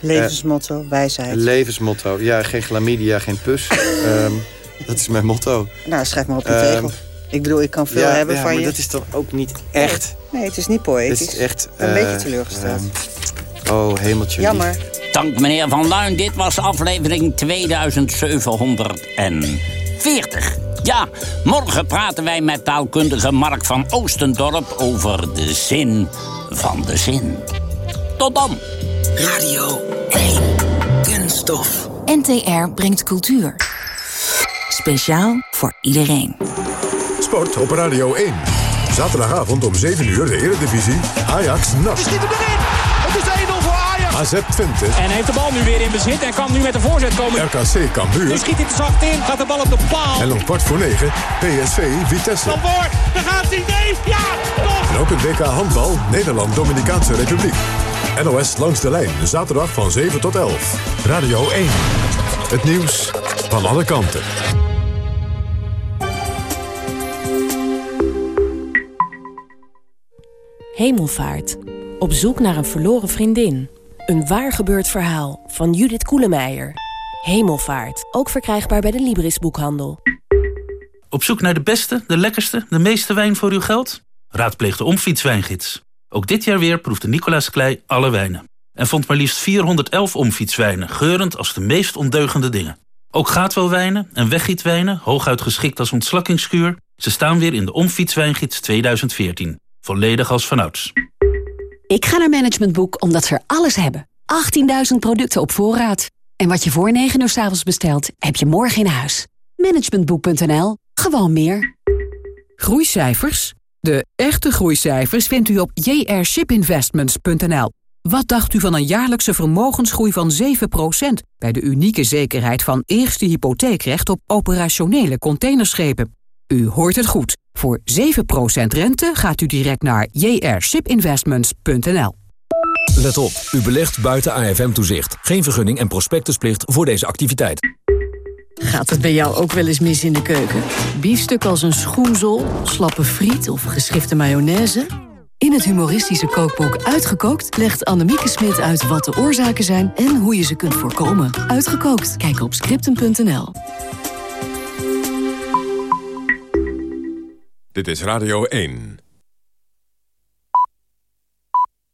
Levensmotto, wijsheid. Een levensmotto. Ja, geen chlamydia, geen pus. Ehm, dat is mijn motto. Nou, schrijf maar op je Ehm, tegel. Ik bedoel, ik kan veel ja, hebben ja, van maar je. dat is toch ook niet echt... Nee, het is niet Het poëtisch. is echt... een eh, beetje teleurgesteld. ehm, oh, hemeltje. Jammer. Dank meneer Van Luin, dit was aflevering 2740. Ja, morgen praten wij met taalkundige Mark van Oostendorp... over de zin van de zin. Tot dan. Radio 1. Kunststof. NTR brengt cultuur. Speciaal voor iedereen. Sport op Radio 1. Zaterdagavond om 7 uur de Eredivisie. Ajax NAC. AZ Twente. En heeft de bal nu weer in bezit en kan nu met een voorzet komen. RKC Nu Cambuur. schiet hij te zacht in, gaat de bal op de paal. En om kwart voor 9 PSV Vitesse. Van Boor, daar gaat hij, nee, ja, toch! En ook het WK handbal Nederland-Dominicaanse Republiek. NOS langs de lijn, zaterdag van 7 tot 11. Radio 1. Het nieuws van alle kanten. Hemelvaart. Op zoek naar een verloren vriendin. Een waar gebeurd verhaal van Judith Koelemeijer. Hemelvaart. Ook verkrijgbaar bij de Libris boekhandel. Op zoek naar de beste, de lekkerste, de meeste wijn voor uw geld? Raadpleeg de Omfietswijngids. Ook dit jaar weer proefde Nicolaas Klei alle wijnen. En vond maar liefst 411 omfietswijnen, geurend als de meest ondeugende dingen. Ook gaatwelwijnen en weggietwijnen, hooguit geschikt als ontslakkingskuur... ze staan weer in de Omfietswijngids 2014. Volledig als vanouds. Ik ga naar Management Boek omdat ze er alles hebben. 18.000 producten op voorraad. En wat je voor 9 uur s avonds bestelt, heb je morgen in huis. Managementboek.nl. Gewoon meer. Groeicijfers? De echte groeicijfers vindt u op jrshipinvestments.nl. Wat dacht u van een jaarlijkse vermogensgroei van 7% bij de unieke zekerheid van eerste hypotheekrecht op operationele containerschepen? U hoort het goed. Voor 7% rente gaat u direct naar jrshipinvestments.nl. Let op, u belegt buiten AFM-toezicht. Geen vergunning en prospectusplicht voor deze activiteit. Gaat het bij jou ook wel eens mis in de keuken? Biefstuk als een schoenzel, slappe friet of geschifte mayonaise? In het humoristische kookboek Uitgekookt legt Annemieke Smit uit wat de oorzaken zijn en hoe je ze kunt voorkomen. Uitgekookt, kijk op scripten.nl. Dit is Radio 1.